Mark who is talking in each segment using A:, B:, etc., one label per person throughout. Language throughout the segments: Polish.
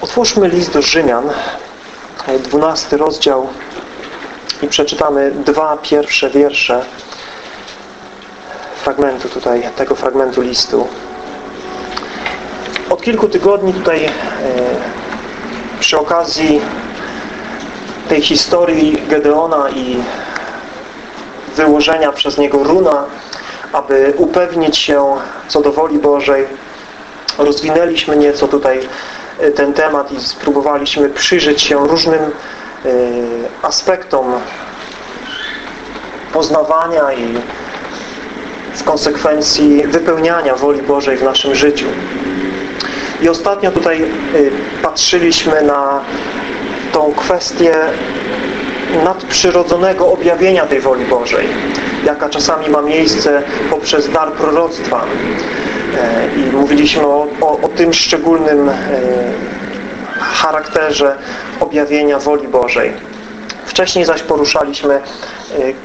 A: Otwórzmy list do Rzymian, 12 rozdział i przeczytamy dwa pierwsze wiersze fragmentu tutaj, tego fragmentu listu. Od kilku tygodni tutaj e, przy okazji tej historii Gedeona i wyłożenia przez niego runa, aby upewnić się co do woli Bożej, rozwinęliśmy nieco tutaj ten temat i spróbowaliśmy przyjrzeć się różnym e, aspektom poznawania i w konsekwencji wypełniania woli Bożej w naszym życiu. I ostatnio tutaj y, patrzyliśmy na tą kwestię nadprzyrodzonego objawienia tej woli Bożej, jaka czasami ma miejsce poprzez dar proroctwa. E, I mówiliśmy o, o, o tym szczególnym e, charakterze objawienia woli Bożej. Wcześniej zaś poruszaliśmy e,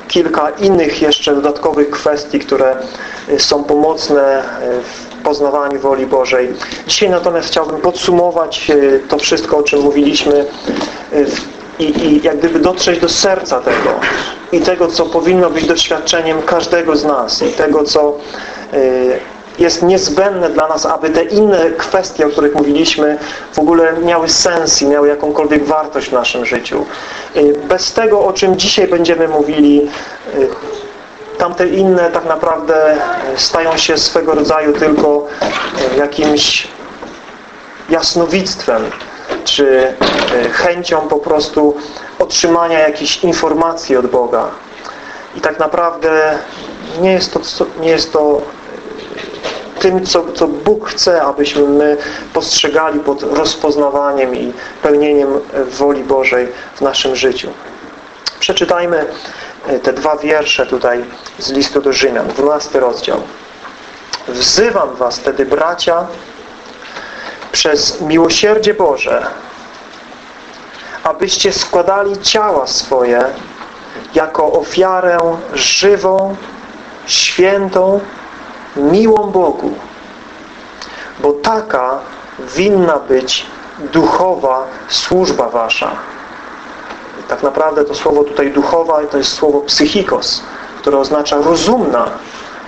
A: kilka innych jeszcze dodatkowych kwestii, które są pomocne w poznawaniu woli Bożej. Dzisiaj natomiast chciałbym podsumować to wszystko, o czym mówiliśmy e, i, i jak gdyby dotrzeć do serca tego i tego, co powinno być doświadczeniem każdego z nas i tego, co e, jest niezbędne dla nas, aby te inne kwestie, o których mówiliśmy, w ogóle miały sens i miały jakąkolwiek wartość w naszym życiu. Bez tego, o czym dzisiaj będziemy mówili, tamte inne tak naprawdę stają się swego rodzaju tylko e, jakimś jasnowictwem, czy e, chęcią po prostu otrzymania jakichś informacji od Boga. I tak naprawdę nie jest to, nie jest to e, tym, co, co Bóg chce, abyśmy my postrzegali pod rozpoznawaniem i pełnieniem woli Bożej w naszym życiu. Przeczytajmy E, te dwa wiersze tutaj z listu do Rzymian, 12 rozdział. Wzywam was wtedy, bracia, przez miłosierdzie Boże, abyście składali ciała swoje jako ofiarę żywą, świętą, miłą Bogu. Bo taka winna być duchowa służba wasza tak naprawdę to słowo tutaj duchowa to jest słowo psychikos, które oznacza rozumna.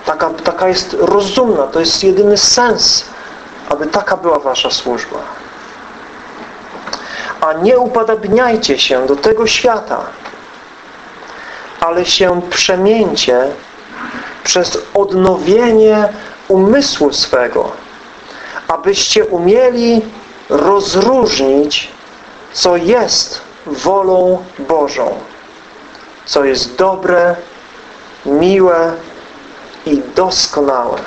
A: Taka, taka jest rozumna, to jest jedyny sens, aby taka była wasza służba. A nie upadabniajcie się do tego świata, ale się przemieńcie przez odnowienie umysłu swego, abyście umieli rozróżnić, co jest wolą Bożą, co jest dobre, miłe i doskonałe.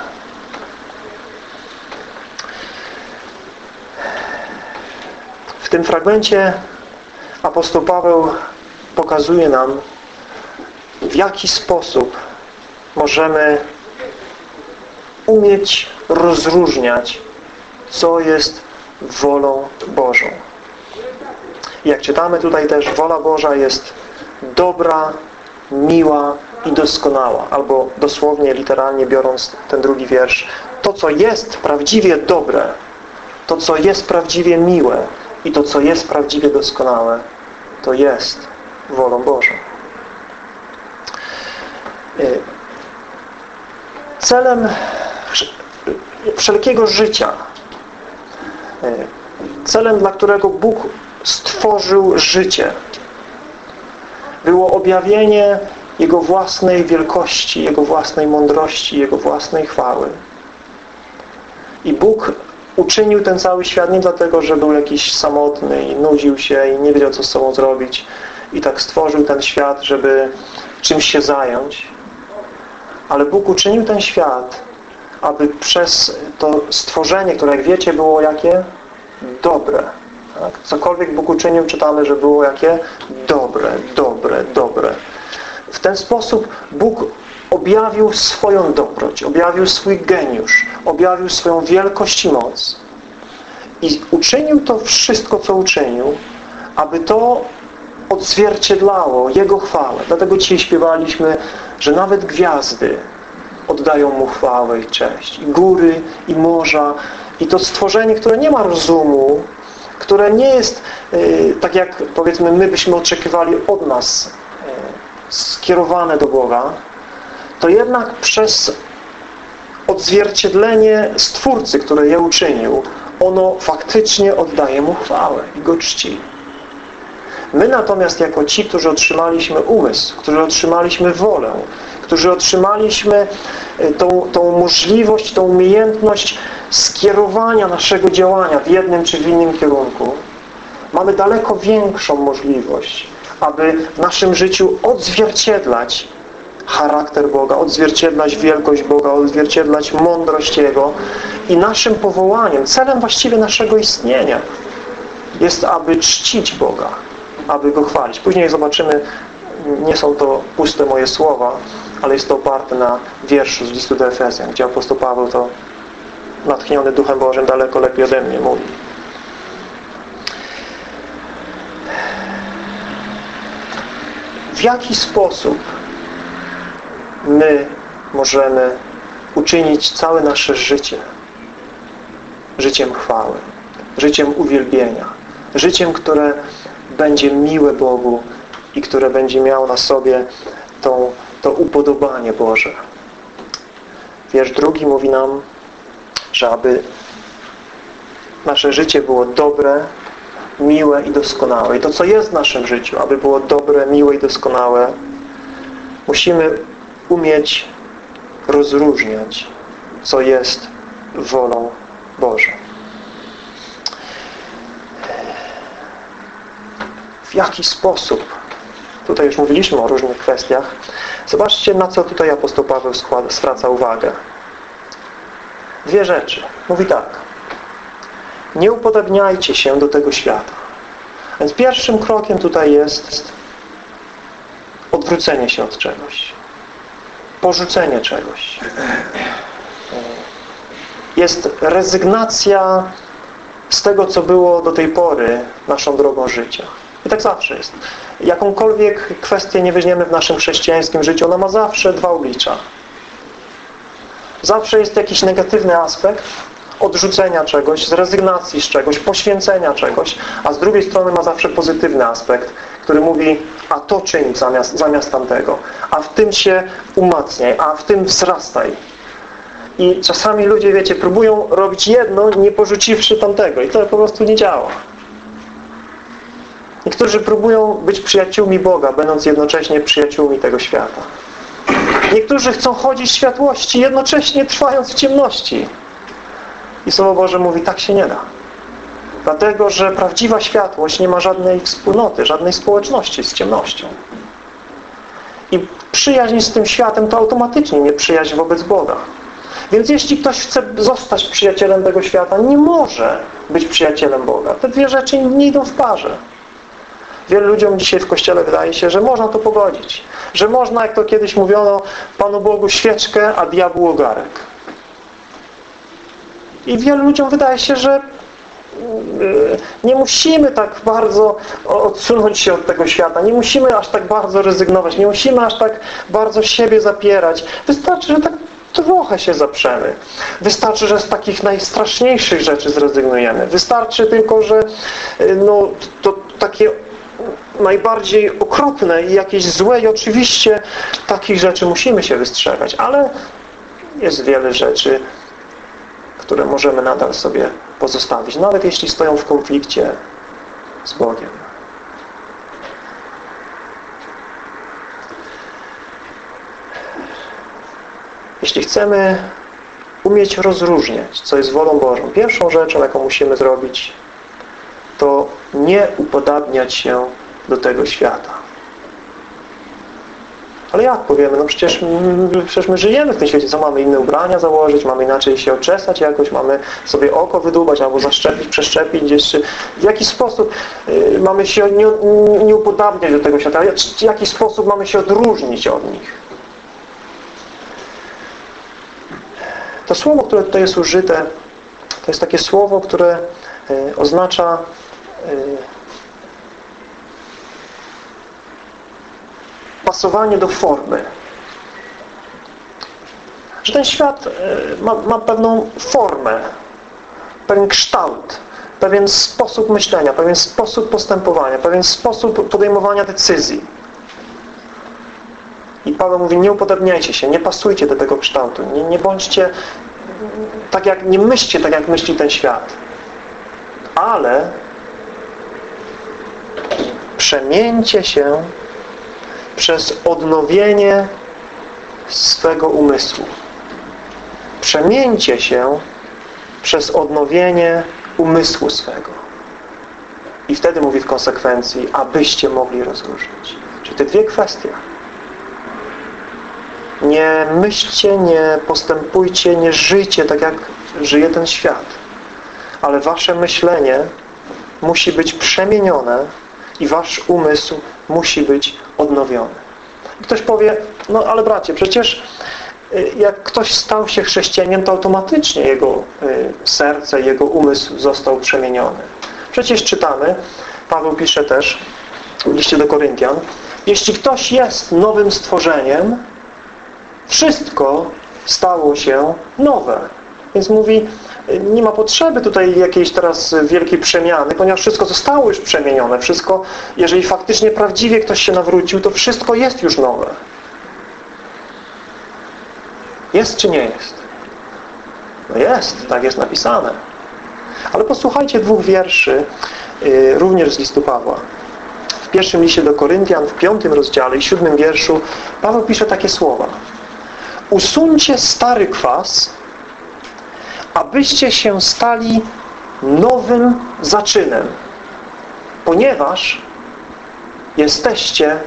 A: W tym fragmencie apostoł Paweł pokazuje nam, w jaki sposób możemy umieć rozróżniać, co jest wolą Bożą. Jak czytamy tutaj też, wola Boża jest dobra, miła i doskonała. Albo dosłownie, literalnie biorąc ten drugi wiersz, to, co jest prawdziwie dobre, to, co jest prawdziwie miłe i to, co jest prawdziwie doskonałe, to jest wolą Bożą. Y, celem wszelkiego życia, y, celem, dla którego Bóg stworzył życie. Było objawienie Jego własnej wielkości, Jego własnej mądrości, Jego własnej chwały. I Bóg uczynił ten cały świat nie dlatego, że był jakiś samotny i nudził się i nie wiedział, co z sobą zrobić. I tak stworzył ten świat, żeby czymś się zająć. Ale Bóg uczynił ten świat, aby przez to stworzenie, które jak wiecie było jakie? Dobre. Tak? Cokolwiek Bóg uczynił, czytamy, że było jakie? Dobre, dobre, dobre. W ten sposób Bóg objawił swoją dobroć, objawił swój geniusz, objawił swoją wielkość i moc. I uczynił to wszystko, co uczynił, aby to odzwierciedlało Jego chwałę. Dlatego dzisiaj śpiewaliśmy, że nawet gwiazdy oddają Mu chwałę i cześć. I góry, i morza, i to stworzenie, które nie ma rozumu, które nie jest tak jak powiedzmy my byśmy oczekiwali od nas skierowane do Boga, to jednak przez odzwierciedlenie Stwórcy, który je uczynił, ono faktycznie oddaje Mu chwałę i Go czci. My natomiast jako ci, którzy otrzymaliśmy umysł, którzy otrzymaliśmy wolę, którzy otrzymaliśmy e, tą, tą możliwość, tą umiejętność skierowania naszego działania w jednym czy w innym kierunku, mamy daleko większą możliwość, aby w naszym życiu odzwierciedlać charakter Boga, odzwierciedlać wielkość Boga, odzwierciedlać mądrość Jego i naszym powołaniem, celem właściwie naszego istnienia jest, aby czcić Boga, aby Go chwalić. Później zobaczymy, nie są to puste moje słowa, ale jest to oparte na wierszu z listu do Efezjan, gdzie apostoł Paweł to natchniony Duchem Bożym daleko lepiej ode mnie mówi. W jaki sposób my możemy uczynić całe nasze życie życiem chwały, życiem uwielbienia, życiem, które będzie miłe Bogu i które będzie miało na sobie tą, to upodobanie Boże. Wiersz drugi mówi nam, że aby nasze życie było dobre, miłe i doskonałe. I to, co jest w naszym życiu, aby było dobre, miłe i doskonałe, musimy umieć rozróżniać, co jest wolą Bożą. W jaki sposób? Tutaj już mówiliśmy o różnych kwestiach. Zobaczcie, na co tutaj apostoł Paweł składa, zwraca uwagę. Dwie rzeczy. Mówi tak. Nie upodobniajcie się do tego świata. Więc pierwszym krokiem tutaj jest odwrócenie się od czegoś porzucenie czegoś. Jest rezygnacja z tego, co było do tej pory naszą drogą życia. I tak zawsze jest. Jakąkolwiek kwestię nie weźmiemy w naszym chrześcijańskim życiu, ona ma zawsze dwa oblicza. Zawsze jest jakiś negatywny aspekt odrzucenia czegoś, z rezygnacji z czegoś, poświęcenia czegoś, a z drugiej strony ma zawsze pozytywny aspekt, który mówi, a to czyń zamiast, zamiast tamtego, a w tym się umacniaj, a w tym wzrastaj. I czasami ludzie, wiecie, próbują robić jedno, nie porzuciwszy tamtego i to po prostu nie działa. Niektórzy próbują być przyjaciółmi Boga, będąc jednocześnie przyjaciółmi tego świata. Niektórzy chcą chodzić w światłości, jednocześnie trwając w ciemności. I Słowo Boże mówi, tak się nie da. Dlatego, że prawdziwa światłość nie ma żadnej wspólnoty, żadnej społeczności z ciemnością. I przyjaźń z tym światem to automatycznie nie przyjaźń wobec Boga. Więc jeśli ktoś chce zostać przyjacielem tego świata, nie może być przyjacielem Boga. Te dwie rzeczy nie idą w parze. Wielu ludziom dzisiaj w Kościele wydaje się, że można to pogodzić. Że można, jak to kiedyś mówiono, Panu Bogu świeczkę, a diabłu ogarek. I wielu ludziom wydaje się, że nie musimy tak bardzo odsunąć się od tego świata. Nie musimy aż tak bardzo rezygnować. Nie musimy aż tak bardzo siebie zapierać. Wystarczy, że tak trochę się zaprzemy. Wystarczy, że z takich najstraszniejszych rzeczy zrezygnujemy. Wystarczy tylko, że y, no, to takie najbardziej okropne i jakieś złe i oczywiście takich rzeczy musimy się wystrzegać, ale jest wiele rzeczy, które możemy nadal sobie pozostawić, nawet jeśli stoją w konflikcie z Bogiem. Jeśli chcemy umieć rozróżniać, co jest wolą Bożą, pierwszą rzeczą, jaką musimy zrobić, to nie upodabniać się do tego świata. Ale jak powiemy? No przecież, przecież my żyjemy w tym świecie. Co mamy inne ubrania założyć? Mamy inaczej się oczesać jakoś? Mamy sobie oko wydłubać albo zaszczepić, przeszczepić gdzieś? Czy w jaki sposób y, mamy się nie, nie upodabniać do tego świata? W jaki sposób mamy się odróżnić od nich? To słowo, które tutaj jest użyte, to jest takie słowo, które y, oznacza y, pasowanie do formy. Że ten świat e, ma, ma pewną formę, pewien kształt. pewien sposób myślenia, pewien sposób postępowania, pewien sposób podejmowania decyzji. I Paweł mówi, nie upodobniajcie się, nie pasujcie do tego kształtu, nie, nie bądźcie tak jak, nie myślcie tak jak myśli ten świat. Ale przemieńcie się przez odnowienie swego umysłu. Przemieńcie się przez odnowienie umysłu swego. I wtedy mówi w konsekwencji, abyście mogli rozróżnić. Czyli te dwie kwestie. Nie myślcie, nie postępujcie, nie żyjcie tak jak żyje ten świat. Ale wasze myślenie musi być przemienione i wasz umysł musi być odnowiony. Ktoś powie, no ale bracie, przecież y, jak ktoś stał się chrześcijaniem, to automatycznie jego y, serce, jego umysł został przemieniony. Przecież czytamy, Paweł pisze też w liście do Koryntian, jeśli ktoś jest nowym stworzeniem, wszystko stało się nowe. Więc mówi, nie ma potrzeby tutaj jakiejś teraz wielkiej przemiany, ponieważ wszystko zostało już przemienione. Wszystko, jeżeli faktycznie prawdziwie ktoś się nawrócił, to wszystko jest już nowe. Jest czy nie jest? No jest, tak jest napisane. Ale posłuchajcie dwóch wierszy, yy, również z listu Pawła. W pierwszym liście do Koryntian, w piątym rozdziale i siódmym wierszu Paweł pisze takie słowa. Usuńcie stary kwas, abyście się stali nowym zaczynem, ponieważ jesteście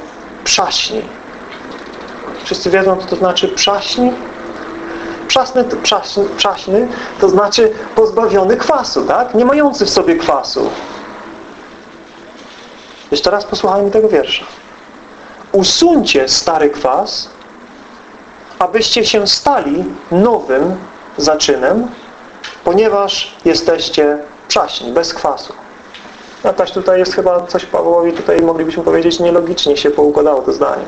A: przaśni. Wszyscy wiedzą, co to znaczy przaśni? Przasny, przaśny, przaśny to znaczy pozbawiony kwasu, tak? Nie mający w sobie kwasu. Jeszcze raz posłuchajmy tego wiersza. Usuńcie stary kwas, abyście się stali nowym zaczynem, ponieważ jesteście przaśni, bez kwasu. Natomiast no tutaj jest chyba coś Pawłowi, tutaj moglibyśmy powiedzieć, nielogicznie się poukładało to zdanie.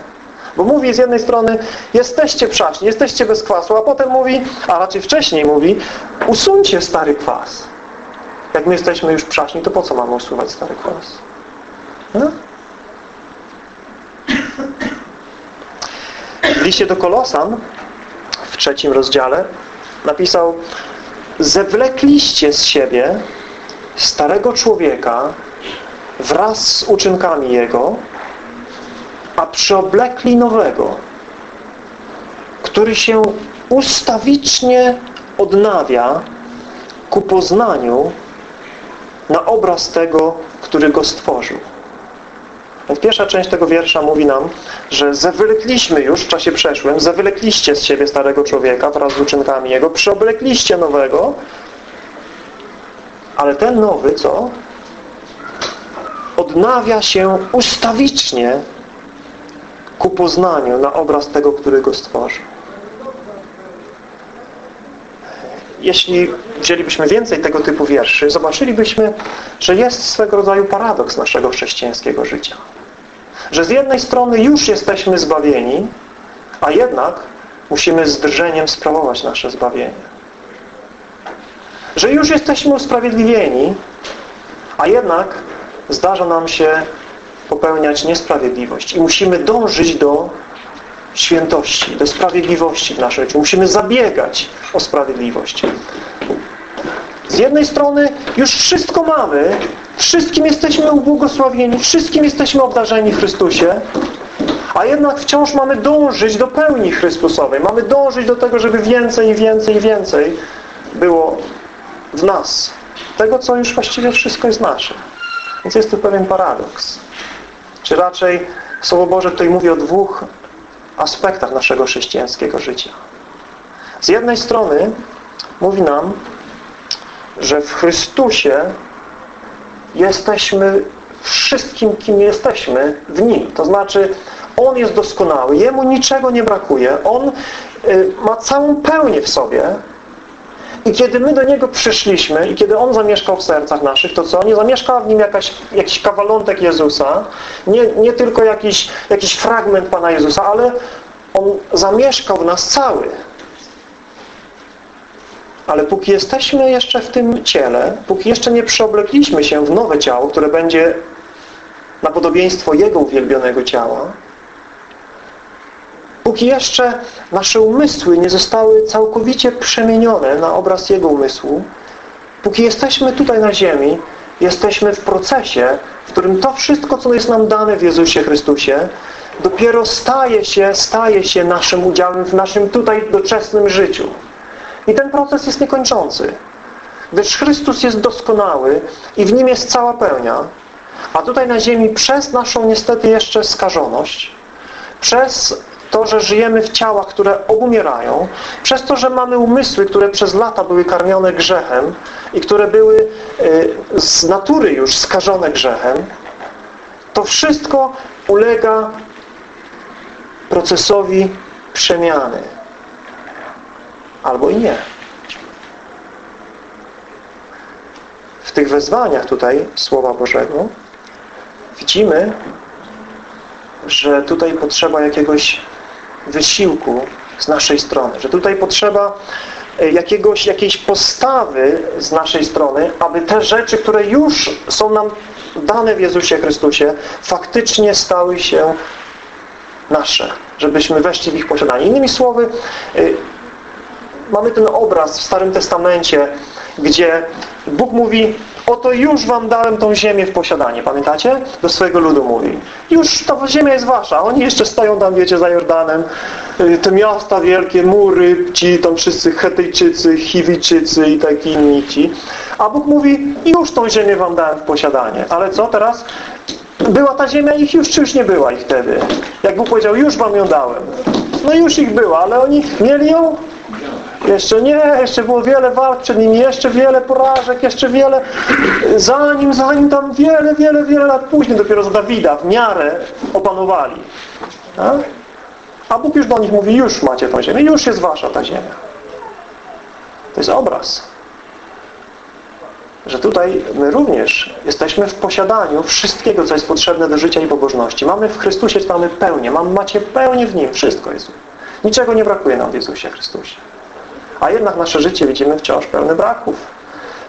A: Bo mówi z jednej strony, jesteście przaśni, jesteście bez kwasu, a potem mówi, a raczej wcześniej mówi, usuńcie stary kwas. Jak my jesteśmy już przaśni, to po co mamy usuwać stary kwas? No? W liście do Kolosan w trzecim rozdziale napisał Zewlekliście z siebie starego człowieka wraz z uczynkami jego, a przyoblekli nowego, który się ustawicznie odnawia ku poznaniu na obraz tego, który go stworzył. Więc pierwsza część tego wiersza mówi nam, że zawylekliśmy już w czasie przeszłym, zawylekliście z siebie starego człowieka wraz z uczynkami jego, przyoblekliście nowego, ale ten nowy, co? Odnawia się ustawicznie ku poznaniu na obraz tego, który go stworzył. Jeśli wzięlibyśmy więcej tego typu wierszy, zobaczylibyśmy, że jest swego rodzaju paradoks naszego chrześcijańskiego życia. Że z jednej strony już jesteśmy zbawieni, a jednak musimy z drżeniem sprawować nasze zbawienie. Że już jesteśmy usprawiedliwieni, a jednak zdarza nam się popełniać niesprawiedliwość i musimy dążyć do świętości, do sprawiedliwości w naszym życiu. Musimy zabiegać o sprawiedliwość. Z jednej strony już wszystko mamy, wszystkim jesteśmy ubłogosławieni, wszystkim jesteśmy obdarzeni w Chrystusie, a jednak wciąż mamy dążyć do pełni Chrystusowej. Mamy dążyć do tego, żeby więcej, więcej, więcej było w nas. Tego, co już właściwie wszystko jest nasze. Więc jest tu pewien paradoks. Czy raczej Słowo Boże tutaj mówi o dwóch aspektach naszego chrześcijańskiego życia. Z jednej strony mówi nam, że w Chrystusie jesteśmy wszystkim, kim jesteśmy w Nim. To znaczy, On jest doskonały, Jemu niczego nie brakuje. On y, ma całą pełnię w sobie i kiedy my do Niego przyszliśmy i kiedy On zamieszkał w sercach naszych, to co? Nie zamieszkał w Nim jakaś, jakiś kawalątek Jezusa, nie, nie tylko jakiś, jakiś fragment Pana Jezusa, ale On zamieszkał w nas cały. Ale póki jesteśmy jeszcze w tym ciele, póki jeszcze nie przeoblegliśmy się w nowe ciało, które będzie na podobieństwo Jego uwielbionego ciała, póki jeszcze nasze umysły nie zostały całkowicie przemienione na obraz Jego umysłu, póki jesteśmy tutaj na ziemi, jesteśmy w procesie, w którym to wszystko, co jest nam dane w Jezusie Chrystusie, dopiero staje się, staje się naszym udziałem w naszym tutaj doczesnym życiu. I ten proces jest niekończący. Gdyż Chrystus jest doskonały i w Nim jest cała pełnia, a tutaj na ziemi przez naszą niestety jeszcze skażoność, przez to, że żyjemy w ciałach, które obumierają, przez to, że mamy umysły, które przez lata były karmione grzechem i które były y, z natury już skażone grzechem, to wszystko ulega procesowi przemiany. Albo i nie. W tych wezwaniach tutaj Słowa Bożego widzimy, że tutaj potrzeba jakiegoś wysiłku z naszej strony, że tutaj potrzeba e, jakiegoś, jakiejś postawy z naszej strony, aby te rzeczy, które już są nam dane w Jezusie Chrystusie, faktycznie stały się nasze, żebyśmy weszli w ich posiadanie. Innymi słowy, e, mamy ten obraz w Starym Testamencie, gdzie Bóg mówi, oto już wam dałem tą ziemię w posiadanie. Pamiętacie? Do swojego ludu mówi. Już ta ziemia jest wasza. Oni jeszcze stoją tam, wiecie, za Jordanem. Y, te miasta wielkie, mury, ci tam wszyscy Hetyjczycy, Chiwijczycy i taki inni ci. A Bóg mówi, już tą ziemię wam dałem w posiadanie. Ale co teraz? Była ta ziemia ich już, czy już nie była ich wtedy? Jak Bóg powiedział, już wam ją dałem. No już ich była, ale oni mieli ją jeszcze nie, jeszcze było wiele walk przed nimi, jeszcze wiele porażek, jeszcze wiele, zanim, zanim tam wiele, wiele, wiele lat później dopiero z Dawida w miarę opanowali. A? A Bóg już do nich mówi, już macie tą ziemię, już jest wasza ta ziemia. To jest obraz. Że tutaj my również jesteśmy w posiadaniu wszystkiego, co jest potrzebne do życia i pobożności. Mamy w Chrystusie, mamy pełnię, mamy, macie pełnię w Nim, wszystko jest. Niczego nie brakuje nam w Jezusie Chrystusie. A jednak nasze życie widzimy wciąż pełne braków.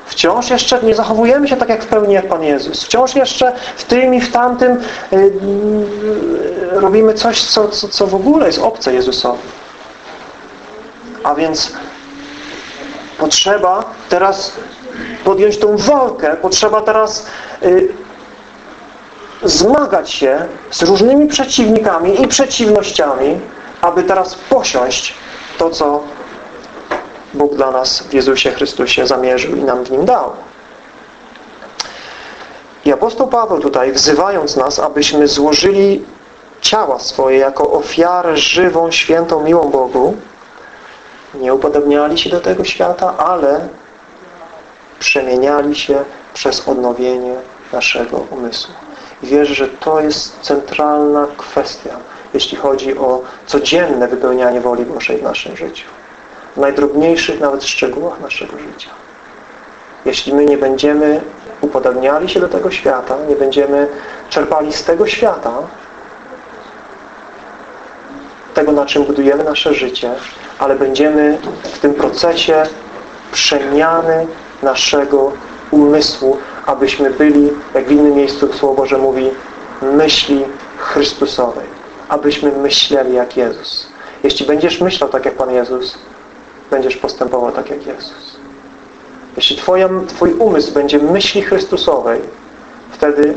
A: Wciąż jeszcze nie zachowujemy się tak jak w pełni jak Pan Jezus. Wciąż jeszcze w tym i w tamtym yy, robimy coś, co, co, co w ogóle jest obce Jezusowi. A więc potrzeba teraz podjąć tą walkę, potrzeba teraz yy, zmagać się z różnymi przeciwnikami i przeciwnościami, aby teraz posiąść to, co Bóg dla nas w Jezusie Chrystusie zamierzył i nam w Nim dał. I apostoł Paweł tutaj, wzywając nas, abyśmy złożyli ciała swoje jako ofiarę żywą, świętą, miłą Bogu, nie upodobniali się do tego świata, ale przemieniali się przez odnowienie naszego umysłu. I wierzę, że to jest centralna kwestia, jeśli chodzi o codzienne wypełnianie woli Bożej w naszym życiu w najdrobniejszych nawet szczegółach naszego życia. Jeśli my nie będziemy upodobniali się do tego świata, nie będziemy czerpali z tego świata, tego, na czym budujemy nasze życie, ale będziemy w tym procesie przemiany naszego umysłu, abyśmy byli, jak w innym miejscu Słowo Boże mówi, myśli Chrystusowej. Abyśmy myśleli jak Jezus. Jeśli będziesz myślał tak jak Pan Jezus, będziesz postępował tak jak Jezus. Jeśli twoja, Twój umysł będzie myśli Chrystusowej, wtedy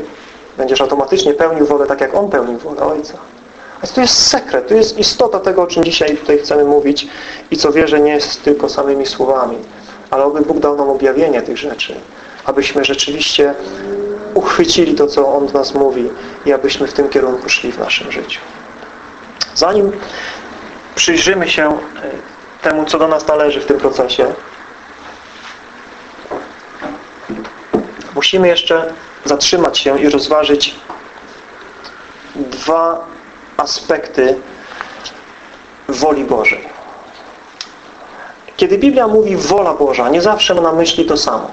A: będziesz automatycznie pełnił wolę tak, jak On pełnił wolę Ojca. A to jest sekret, to jest istota tego, o czym dzisiaj tutaj chcemy mówić i co wierzę nie jest tylko samymi słowami, ale oby Bóg dał nam objawienie tych rzeczy, abyśmy rzeczywiście uchwycili to, co On w nas mówi i abyśmy w tym kierunku szli w naszym życiu. Zanim przyjrzymy się e, temu, co do nas należy w tym procesie. Musimy jeszcze zatrzymać się i rozważyć dwa aspekty woli Bożej. Kiedy Biblia mówi wola Boża, nie zawsze ma na myśli to samo.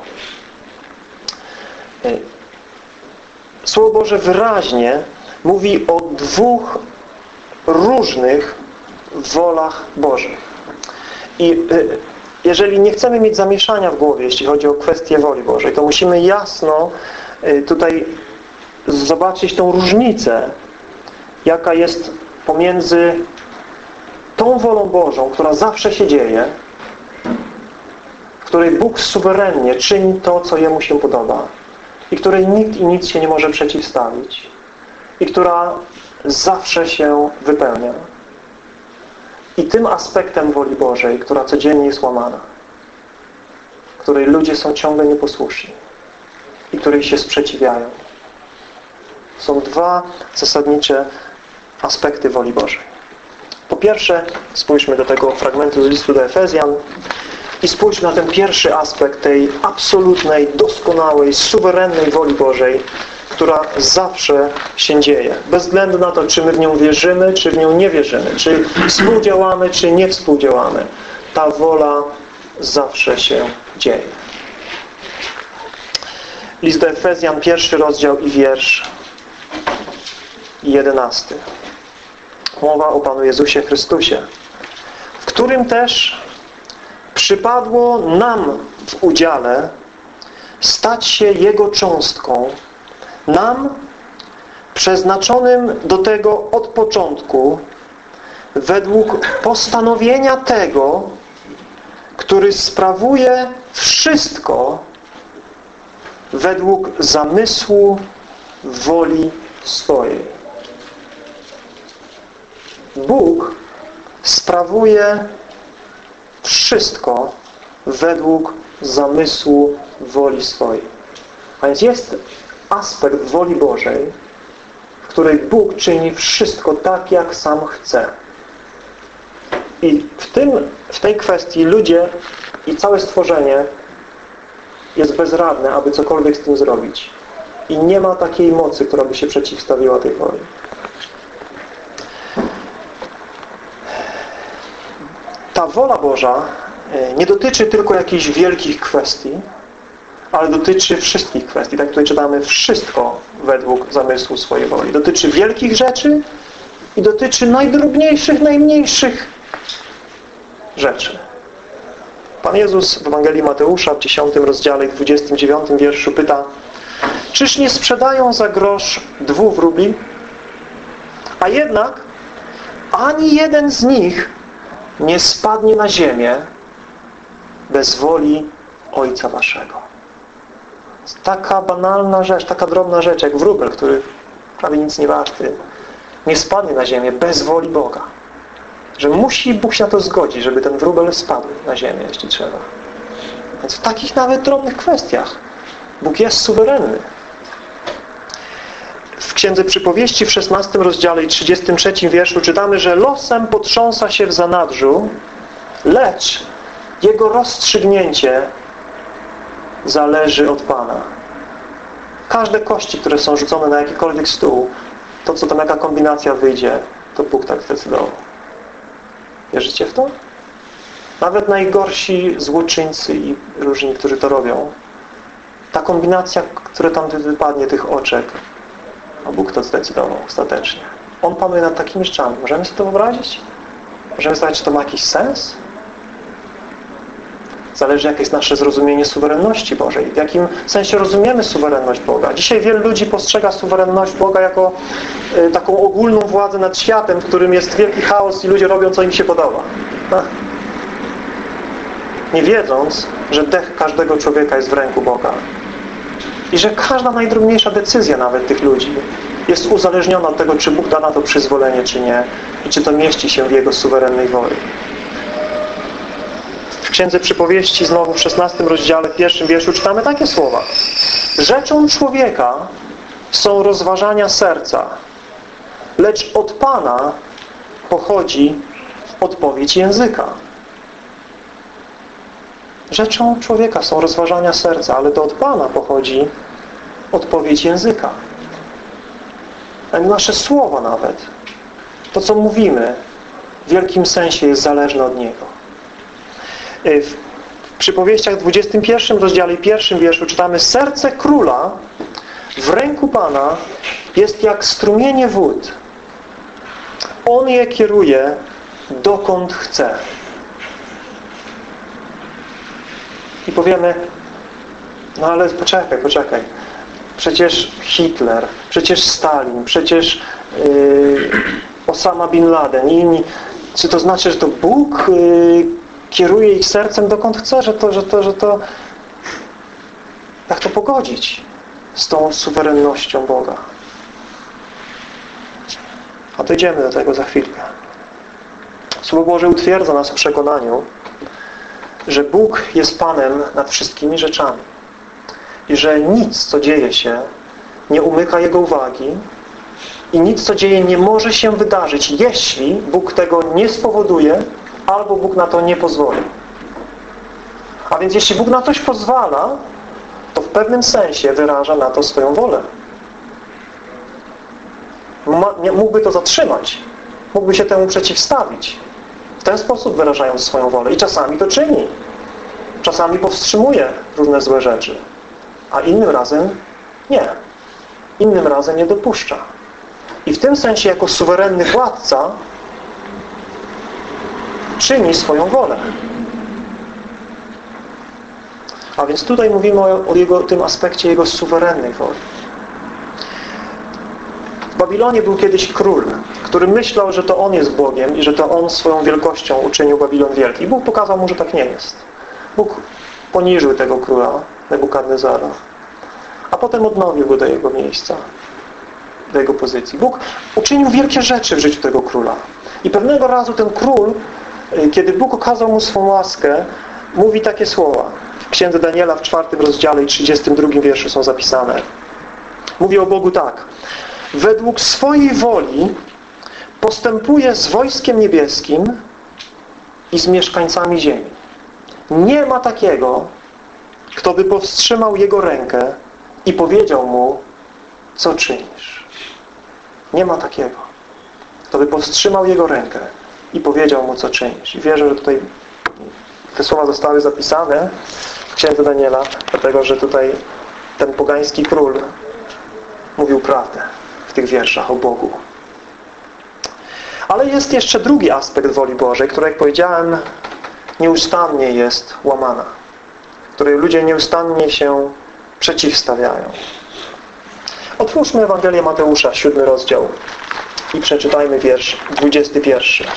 A: Słowo Boże wyraźnie mówi o dwóch różnych wolach Bożych. I y, jeżeli nie chcemy mieć zamieszania w głowie, jeśli chodzi o kwestię woli Bożej, to musimy jasno y, tutaj zobaczyć tą różnicę, jaka jest pomiędzy tą wolą Bożą, która zawsze się dzieje, w której Bóg suwerennie czyni to, co Jemu się podoba i której nikt i nic się nie może przeciwstawić i która zawsze się wypełnia. I tym aspektem woli Bożej, która codziennie jest łamana, której ludzie są ciągle nieposłuszni i której się sprzeciwiają. Są dwa zasadnicze aspekty woli Bożej. Po pierwsze, spójrzmy do tego fragmentu z listu do Efezjan i spójrzmy na ten pierwszy aspekt tej absolutnej, doskonałej, suwerennej woli Bożej, która zawsze się dzieje. Bez względu na to, czy my w nią wierzymy, czy w nią nie wierzymy, czy współdziałamy, czy nie współdziałamy. Ta wola zawsze się dzieje. List do Efezjan, pierwszy rozdział i wiersz jedenasty. Mowa o Panu Jezusie Chrystusie, w którym też przypadło nam w udziale stać się Jego cząstką, nam przeznaczonym do tego od początku według postanowienia tego, który sprawuje wszystko według zamysłu woli swojej. Bóg sprawuje wszystko według zamysłu woli swojej. A więc jest aspekt woli Bożej, w której Bóg czyni wszystko tak, jak sam chce. I w, tym, w tej kwestii ludzie i całe stworzenie jest bezradne, aby cokolwiek z tym zrobić. I nie ma takiej mocy, która by się przeciwstawiła tej woli. Ta wola Boża e, nie dotyczy tylko jakichś wielkich kwestii, ale dotyczy wszystkich kwestii. Tak tutaj czytamy wszystko według zamysłu swojej woli. Dotyczy wielkich rzeczy i dotyczy najdrobniejszych, najmniejszych rzeczy. Pan Jezus w Ewangelii Mateusza w 10 rozdziale 29 wierszu pyta Czyż nie sprzedają za grosz dwóch wróbli? A jednak ani jeden z nich nie spadnie na ziemię bez woli Ojca Waszego. Taka banalna rzecz, taka drobna rzecz jak wróbel, który prawie nic nie warty, nie spadnie na ziemię bez woli Boga. Że musi Bóg się na to zgodzić, żeby ten wróbel spadł na ziemię, jeśli trzeba. Więc w takich nawet drobnych kwestiach Bóg jest suwerenny. W Księdze Przypowieści w 16 rozdziale i 33 wierszu czytamy, że losem potrząsa się w zanadrzu, lecz jego rozstrzygnięcie zależy od Pana. Każde kości, które są rzucone na jakikolwiek stół, to co tam jaka kombinacja wyjdzie, to Bóg tak zdecydował. Wierzycie w to? Nawet najgorsi złoczyńcy i różni, którzy to robią, ta kombinacja, która tam wypadnie, tych oczek, a Bóg to zdecydował ostatecznie. On panuje nad takimi rzeczami. Możemy sobie to wyobrazić? Możemy zdać, czy to ma jakiś sens? Zależy, jakie jest nasze zrozumienie suwerenności Bożej. W jakim sensie rozumiemy suwerenność Boga. Dzisiaj wielu ludzi postrzega suwerenność Boga jako y, taką ogólną władzę nad światem, w którym jest wielki chaos i ludzie robią, co im się podoba. No. Nie wiedząc, że dech każdego człowieka jest w ręku Boga. I że każda najdrobniejsza decyzja nawet tych ludzi jest uzależniona od tego, czy Bóg da na to przyzwolenie, czy nie. I czy to mieści się w Jego suwerennej woli. Księdze Przypowieści, znowu w 16 rozdziale, w pierwszym wierszu czytamy takie słowa. Rzeczą człowieka są rozważania serca, lecz od Pana pochodzi odpowiedź języka. Rzeczą człowieka są rozważania serca, ale to od Pana pochodzi odpowiedź języka. A nasze słowo nawet, to co mówimy, w wielkim sensie jest zależne od Niego. Y, w przypowieściach 21 rozdziale pierwszym wierszu czytamy Serce króla w ręku Pana jest jak strumienie wód. On je kieruje dokąd chce. i powiemy no ale poczekaj, poczekaj. Przecież Hitler, przecież Stalin, przecież yy, Osama Bin Laden i inni. Czy to znaczy, że to Bóg yy, kieruje ich sercem dokąd chce, że to, że to, że to... Jak to pogodzić z tą suwerennością Boga? A dojdziemy do tego za chwilkę. Słowo Boże utwierdza nas w przekonaniu, że Bóg jest Panem nad wszystkimi rzeczami i że nic, co dzieje się, nie umyka Jego uwagi i nic, co dzieje, nie może się wydarzyć, jeśli Bóg tego nie spowoduje albo Bóg na to nie pozwoli. A więc jeśli Bóg na coś pozwala, to w pewnym sensie wyraża na to swoją wolę. Mógłby to zatrzymać. Mógłby się temu przeciwstawić. W ten sposób wyrażając swoją wolę. I czasami to czyni. Czasami powstrzymuje różne złe rzeczy a innym razem nie. Innym razem nie dopuszcza. I w tym sensie jako suwerenny władca czyni swoją wolę. A więc tutaj mówimy o, jego, tym aspekcie Jego suwerennej woli. W Babilonie był kiedyś król, który myślał, że to on jest Bogiem i że to on swoją wielkością uczynił Babilon wielki. I Bóg pokazał mu, że tak nie jest. Bóg poniżył tego króla, Nebukadnezara. A potem odnowił go do jego miejsca, do jego pozycji. Bóg uczynił wielkie rzeczy w życiu tego króla. I pewnego razu ten król, kiedy Bóg okazał mu swą łaskę, mówi takie słowa. W Księdze Daniela w czwartym rozdziale i 32 wierszu są zapisane. Mówi o Bogu tak. Według swojej woli postępuje z wojskiem niebieskim i z mieszkańcami ziemi. Nie ma takiego, kto by powstrzymał Jego rękę i powiedział mu, co czynisz. Nie ma takiego. Kto by powstrzymał Jego rękę i powiedział mu, co czynisz. I wierzę, że tutaj te słowa zostały zapisane w Księdze Daniela, dlatego, że tutaj ten pogański król mówił prawdę w tych wierszach o Bogu. Ale jest jeszcze drugi aspekt woli Bożej, który, jak powiedziałem, nieustannie jest łamana której ludzie nieustannie się przeciwstawiają. Otwórzmy Ewangelię Mateusza, siódmy rozdział i przeczytajmy wiersz 21.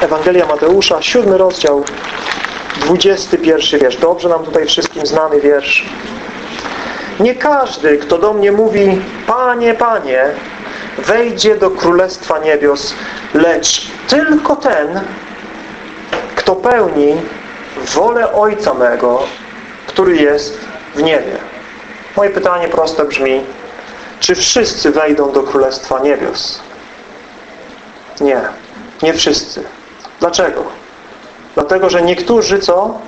A: Ewangelia Mateusza, siódmy rozdział, 21 wiersz. Dobrze nam tutaj wszystkim znany wiersz. Nie każdy, kto do mnie mówi Panie, Panie, wejdzie do Królestwa Niebios, lecz tylko ten, kto pełni wolę Ojca mego, który jest w niebie. Moje pytanie proste brzmi, czy wszyscy wejdą do Królestwa Niebios? Nie, nie wszyscy. Dlaczego? Dlatego, że niektórzy co?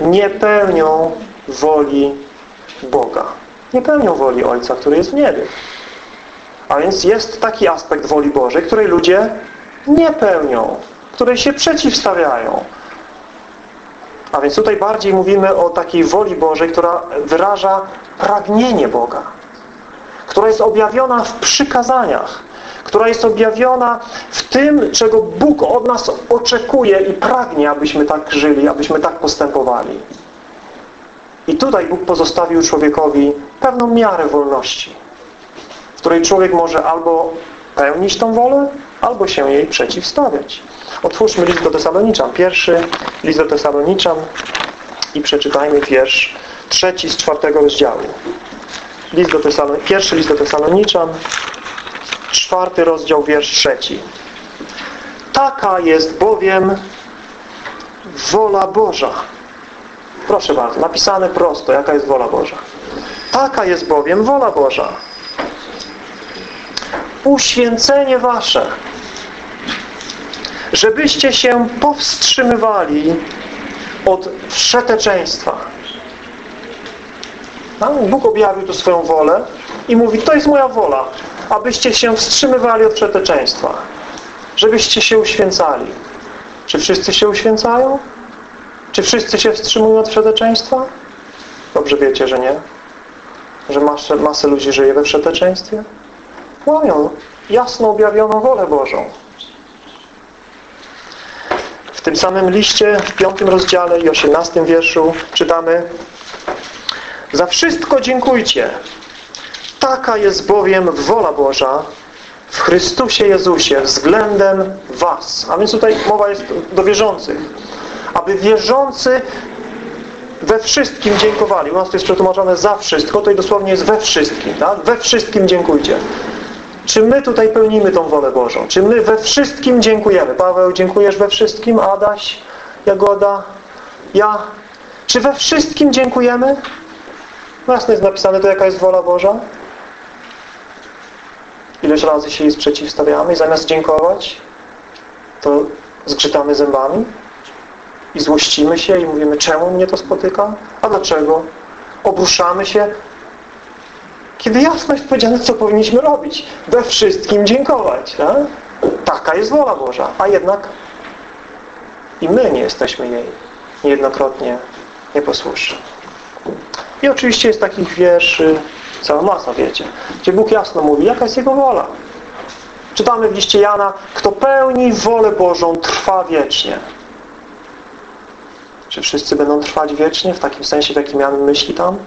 A: Nie pełnią woli Boga nie pełnią woli Ojca, który jest w niebie. A więc jest taki aspekt woli Bożej, której ludzie nie pełnią, której się przeciwstawiają. A więc tutaj bardziej mówimy o takiej woli Bożej, która wyraża pragnienie Boga, która jest objawiona w przykazaniach, która jest objawiona w tym, czego Bóg od nas oczekuje i pragnie, abyśmy tak żyli, abyśmy tak postępowali. I tutaj Bóg pozostawił człowiekowi pewną miarę wolności, w której człowiek może albo pełnić tą wolę, albo się jej przeciwstawiać. Otwórzmy list do Tesaloniczan. Pierwszy list do Tesaloniczan i przeczytajmy wiersz trzeci z czwartego rozdziału. List do Tesalon... Pierwszy list do Tesaloniczan, czwarty rozdział, wiersz trzeci. Taka jest bowiem wola Boża Proszę bardzo, napisane prosto, jaka jest wola Boża. Taka jest bowiem wola Boża. Uświęcenie wasze, żebyście się powstrzymywali od wszeteczeństwa. Bóg objawił tu swoją wolę i mówi, to jest moja wola, abyście się wstrzymywali od wszeteczeństwa. Żebyście się uświęcali. Czy wszyscy się uświęcają? Czy wszyscy się wstrzymują od wszeteczeństwa? Dobrze wiecie, że nie. że masę, masę ludzi żyje we wszeteczeństwie? Łamią jasno objawioną wolę Bożą. W tym samym liście, w piątym rozdziale i osiemnastym wierszu czytamy Za wszystko dziękujcie. Taka jest bowiem wola Boża w Chrystusie Jezusie względem was. A więc tutaj mowa jest do wierzących. Aby wierzący we wszystkim dziękowali. U nas to jest przetłumaczone za wszystko, to i dosłownie jest we wszystkim. Tak? We wszystkim dziękujcie. Czy my tutaj pełnimy tą wolę Bożą? Czy my we wszystkim dziękujemy? Paweł, dziękujesz we wszystkim? Adaś, Jagoda, ja? Czy we wszystkim dziękujemy? No jasno jest napisane to, jaka jest wola Boża. Ileś razy się jej sprzeciwstawiamy i zamiast dziękować, to zgrzytamy zębami i złościmy się i mówimy, czemu mnie to spotyka? A dlaczego? Obruszamy się, kiedy jasno jest powiedziane, co powinniśmy robić. We wszystkim dziękować. Tak? Taka jest wola Boża. A jednak i my nie jesteśmy jej niejednokrotnie nieposłuszni. I oczywiście jest takich wierszy, cała masa, wiecie, gdzie Bóg jasno mówi, jaka jest Jego wola. Czytamy w liście Jana, kto pełni wolę Bożą, trwa wiecznie. Czy wszyscy będą trwać wiecznie? W takim sensie, w jakim Jan myśli tam?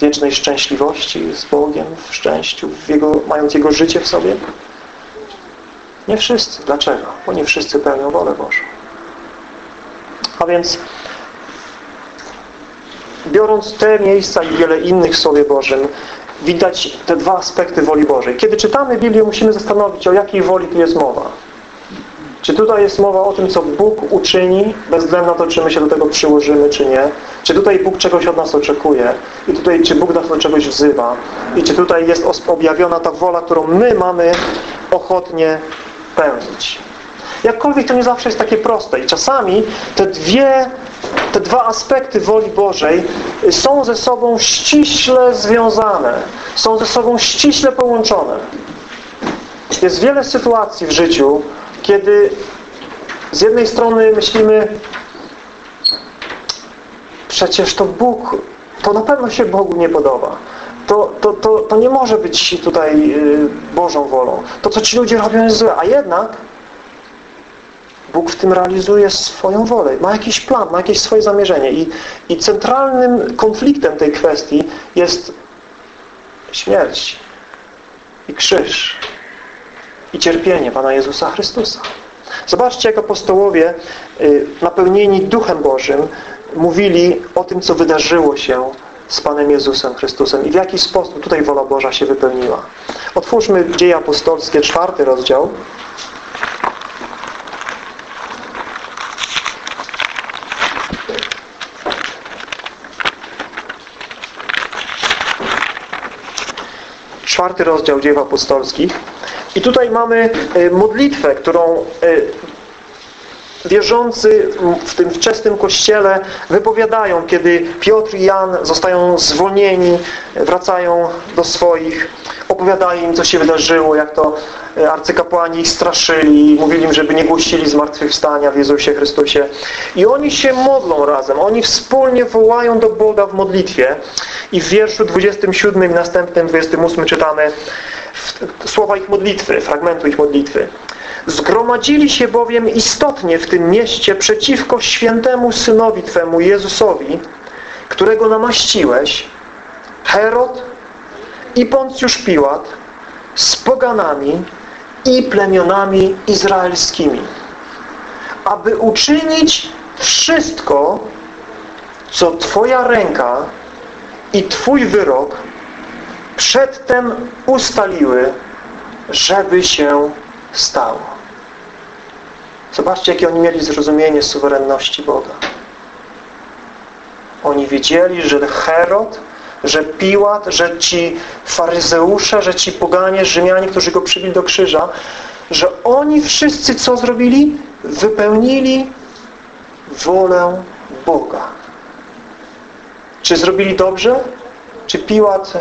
A: Wiecznej szczęśliwości z Bogiem, w szczęściu, w jego, mając Jego życie w sobie? Nie wszyscy. Dlaczego? Bo nie wszyscy pełnią wolę Bożą. A więc biorąc te miejsca i wiele innych w Słowie Bożym, widać te dwa aspekty woli Bożej. Kiedy czytamy Biblię, musimy zastanowić, o jakiej woli tu jest mowa. Czy tutaj jest mowa o tym, co Bóg uczyni, bez względu na to, czy my się do tego przyłożymy, czy nie? Czy tutaj Bóg czegoś od nas oczekuje? I tutaj, czy Bóg nas do czegoś wzywa? I czy tutaj jest objawiona ta wola, którą my mamy ochotnie pełnić? Jakkolwiek to nie zawsze jest takie proste. I czasami te dwie, te dwa aspekty woli Bożej są ze sobą ściśle związane. Są ze sobą ściśle połączone. Jest wiele sytuacji w życiu, kiedy z jednej strony myślimy przecież to Bóg, to na pewno się Bogu nie podoba. To, to, to, to nie może być tutaj y, Bożą wolą. To, co ci ludzie robią jest złe. A jednak Bóg w tym realizuje swoją wolę. Ma jakiś plan, ma jakieś swoje zamierzenie. I, i centralnym konfliktem tej kwestii jest śmierć i krzyż i cierpienie Pana Jezusa Chrystusa. Zobaczcie, jak apostołowie y, napełnieni Duchem Bożym mówili o tym, co wydarzyło się z Panem Jezusem Chrystusem i w jaki sposób tutaj wola Boża się wypełniła. Otwórzmy Dzieje Apostolskie, czwarty rozdział. Czwarty rozdział Dzieł Apostolskich. I tutaj mamy e, modlitwę, którą e, wierzący w tym wczesnym kościele wypowiadają, kiedy Piotr i Jan zostają zwolnieni, wracają do swoich, opowiadają im, co się wydarzyło, jak to e, arcykapłani ich straszyli, mówili im, żeby nie głosili zmartwychwstania w Jezusie Chrystusie. I oni się modlą razem, oni wspólnie wołają do Boga w modlitwie. I w wierszu 27 i następnym 28 czytamy słowa ich modlitwy, fragmentu ich modlitwy. Zgromadzili się bowiem istotnie w tym mieście przeciwko świętemu Synowi Twemu Jezusowi, którego namaściłeś, Herod i Poncjusz Piłat z poganami i plemionami izraelskimi, aby uczynić wszystko, co Twoja ręka i Twój wyrok przedtem ustaliły, żeby się stało. Zobaczcie, jakie oni mieli zrozumienie suwerenności Boga. Oni wiedzieli, że Herod, że Piłat, że ci faryzeusze, że ci poganie, Rzymianie, którzy go przybili do krzyża, że oni wszyscy co zrobili? Wypełnili wolę Boga. Czy zrobili dobrze? Czy Piłat, e,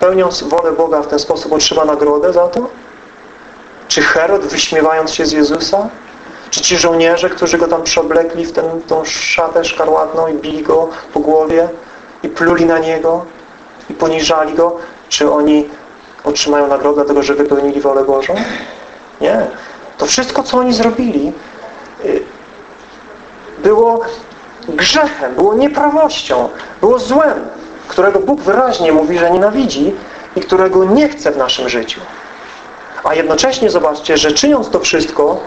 A: pełniąc wolę Boga w ten sposób, otrzyma nagrodę za to? Czy Herod, wyśmiewając się z Jezusa? Czy ci żołnierze, którzy go tam przeoblekli w tę, tą szatę szkarłatną i bili go po głowie i pluli na niego? I poniżali Go, czy oni otrzymają nagrodę dlatego, że wypełnili wolę Bożą? Nie. To wszystko, co oni zrobili, y, było grzechem, było nieprawością, było złem, którego Bóg wyraźnie mówi, że nienawidzi i którego nie chce w naszym życiu. A jednocześnie zobaczcie, że czyniąc to wszystko,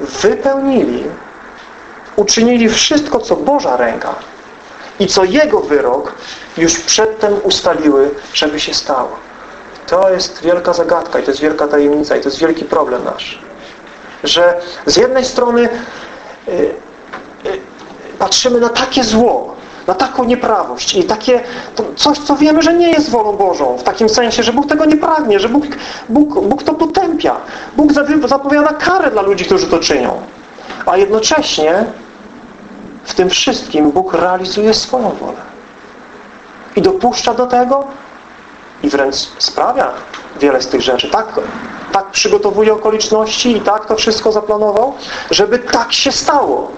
A: wypełnili, uczynili wszystko, co Boża ręka i co Jego wyrok już przedtem ustaliły, żeby się stało. To jest wielka zagadka i to jest wielka tajemnica i to jest wielki problem nasz. Że z jednej strony y, y, patrzymy na takie zło, na taką nieprawość i takie coś, co wiemy, że nie jest wolą Bożą, w takim sensie, że Bóg tego nie pragnie, że Bóg, Bóg, Bóg to potępia. Bóg zapowiada karę dla ludzi, którzy to czynią. A jednocześnie w tym wszystkim Bóg realizuje swoją wolę. I dopuszcza do tego i wręcz sprawia wiele z tych rzeczy. Tak, tak przygotowuje okoliczności i tak to wszystko zaplanował, żeby tak się stało.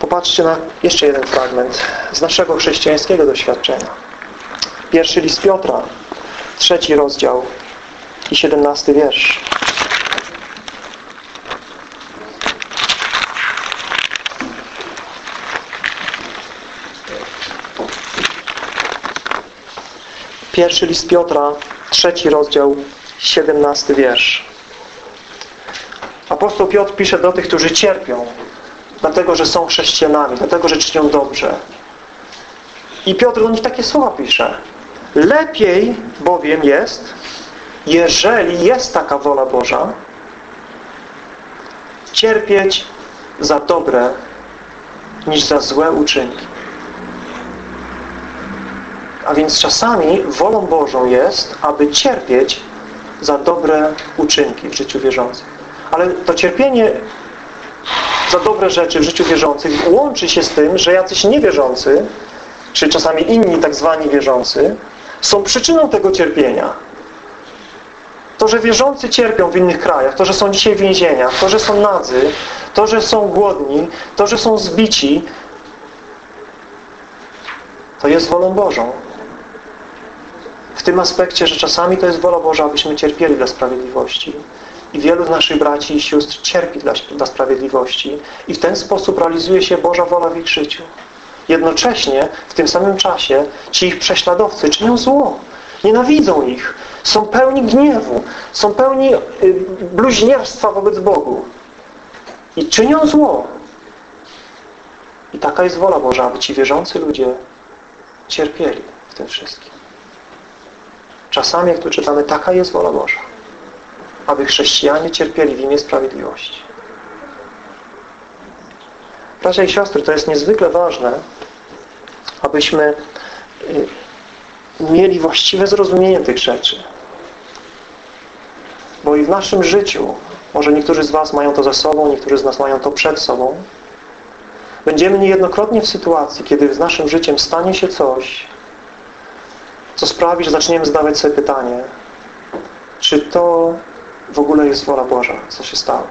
A: Popatrzcie na jeszcze jeden fragment z naszego chrześcijańskiego doświadczenia. Pierwszy list Piotra, trzeci rozdział i siedemnasty wiersz. Pierwszy list Piotra, trzeci rozdział, siedemnasty wiersz. Apostoł Piotr pisze do tych, którzy cierpią, dlatego, że są chrześcijanami, dlatego, że czynią dobrze. I Piotr do nich takie słowa pisze. Lepiej bowiem jest, jeżeli jest taka wola Boża, cierpieć za dobre niż za złe uczynki. A więc czasami wolą Bożą jest, aby cierpieć za dobre uczynki w życiu wierzących. Ale to cierpienie za dobre rzeczy w życiu wierzących łączy się z tym, że jacyś niewierzący, czy czasami inni tak zwani wierzący, są przyczyną tego cierpienia. To, że wierzący cierpią w innych krajach, to, że są dzisiaj w więzieniach, to, że są nadzy, to, że są głodni, to, że są zbici, to jest wolą Bożą. W tym aspekcie, że czasami to jest wola Boża, abyśmy cierpieli dla sprawiedliwości. I wielu z naszych braci i sióstr cierpi dla, dla sprawiedliwości i w ten sposób realizuje się Boża wola w ich życiu. Jednocześnie w tym samym czasie ci ich prześladowcy czynią zło. Nienawidzą ich. Są pełni gniewu. Są pełni y, bluźnierstwa wobec Bogu. I czynią zło. I taka jest wola Boża, aby ci wierzący ludzie cierpieli w tym wszystkim. Czasami, jak tu czytamy, taka jest wola Boża aby chrześcijanie cierpieli w imię sprawiedliwości. Bracia i siostry, to jest niezwykle ważne, abyśmy y, mieli właściwe zrozumienie tych rzeczy. Bo i w naszym życiu, może niektórzy z Was mają to za sobą, niektórzy z nas mają to przed sobą, będziemy niejednokrotnie w sytuacji, kiedy z naszym życiem stanie się coś, co sprawi, że zaczniemy zadawać sobie pytanie, czy to w ogóle jest wola Boża, co się stało.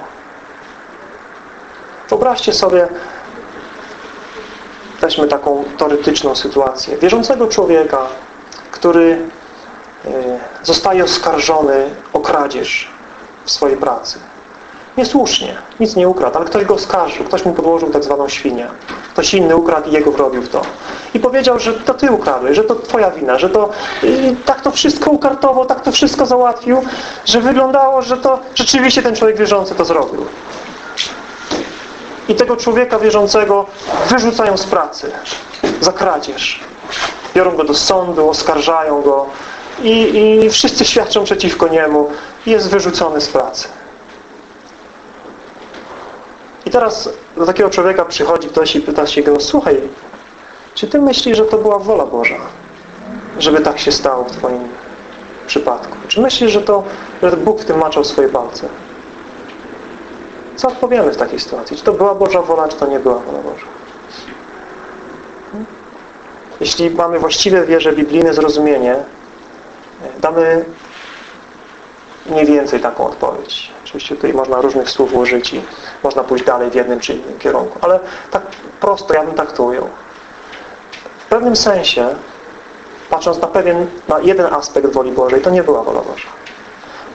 A: Wyobraźcie sobie weźmy taką teoretyczną sytuację. Wierzącego człowieka, który e, zostaje oskarżony o kradzież w swojej pracy. Niesłusznie, nic nie ukradł, ale ktoś go oskarżył, ktoś mu podłożył tak zwaną świnię. Ktoś inny ukradł i jego wrobił w to. I powiedział, że to ty ukradłeś, że to twoja wina, że to tak to wszystko ukartował, tak to wszystko załatwił, że wyglądało, że to rzeczywiście ten człowiek wierzący to zrobił. I tego człowieka wierzącego wyrzucają z pracy za kradzież. Biorą go do sądu, oskarżają go i, i wszyscy świadczą przeciwko niemu. Jest wyrzucony z pracy. I teraz do takiego człowieka przychodzi ktoś i pyta się go, słuchaj, czy ty myślisz, że to była wola Boża, żeby tak się stało w twoim przypadku? Czy myślisz, że to że Bóg w tym maczał swoje palce? Co odpowiemy w takiej sytuacji? Czy to była Boża wola, czy to nie była wola Boża? Jeśli mamy właściwe wierze biblijne zrozumienie, damy mniej więcej taką odpowiedź. Oczywiście tutaj można różnych słów użyć i można pójść dalej w jednym czy innym kierunku, ale tak prosto ja bym tak to ujął. W pewnym sensie, patrząc na pewien, na jeden aspekt woli Bożej, to nie była wola Boża.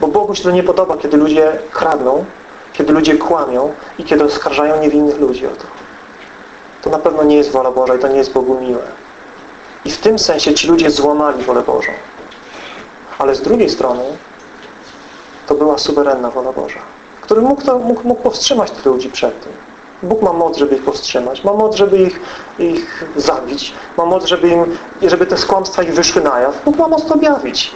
A: Bo Bogu się to nie podoba, kiedy ludzie kradną, kiedy ludzie kłamią i kiedy oskarżają niewinnych ludzi o to. To na pewno nie jest wola Boża i to nie jest Bogu miłe. I w tym sensie ci ludzie złamali wolę Bożą. Ale z drugiej strony to była suwerenna wola Boża, który mógł, to, mógł, mógł powstrzymać tych ludzi przed tym. Bóg ma moc, żeby ich powstrzymać. Ma moc, żeby ich, ich zabić. Ma moc, żeby, im, żeby te skłamstwa ich wyszły na jaw. Bóg ma moc to objawić.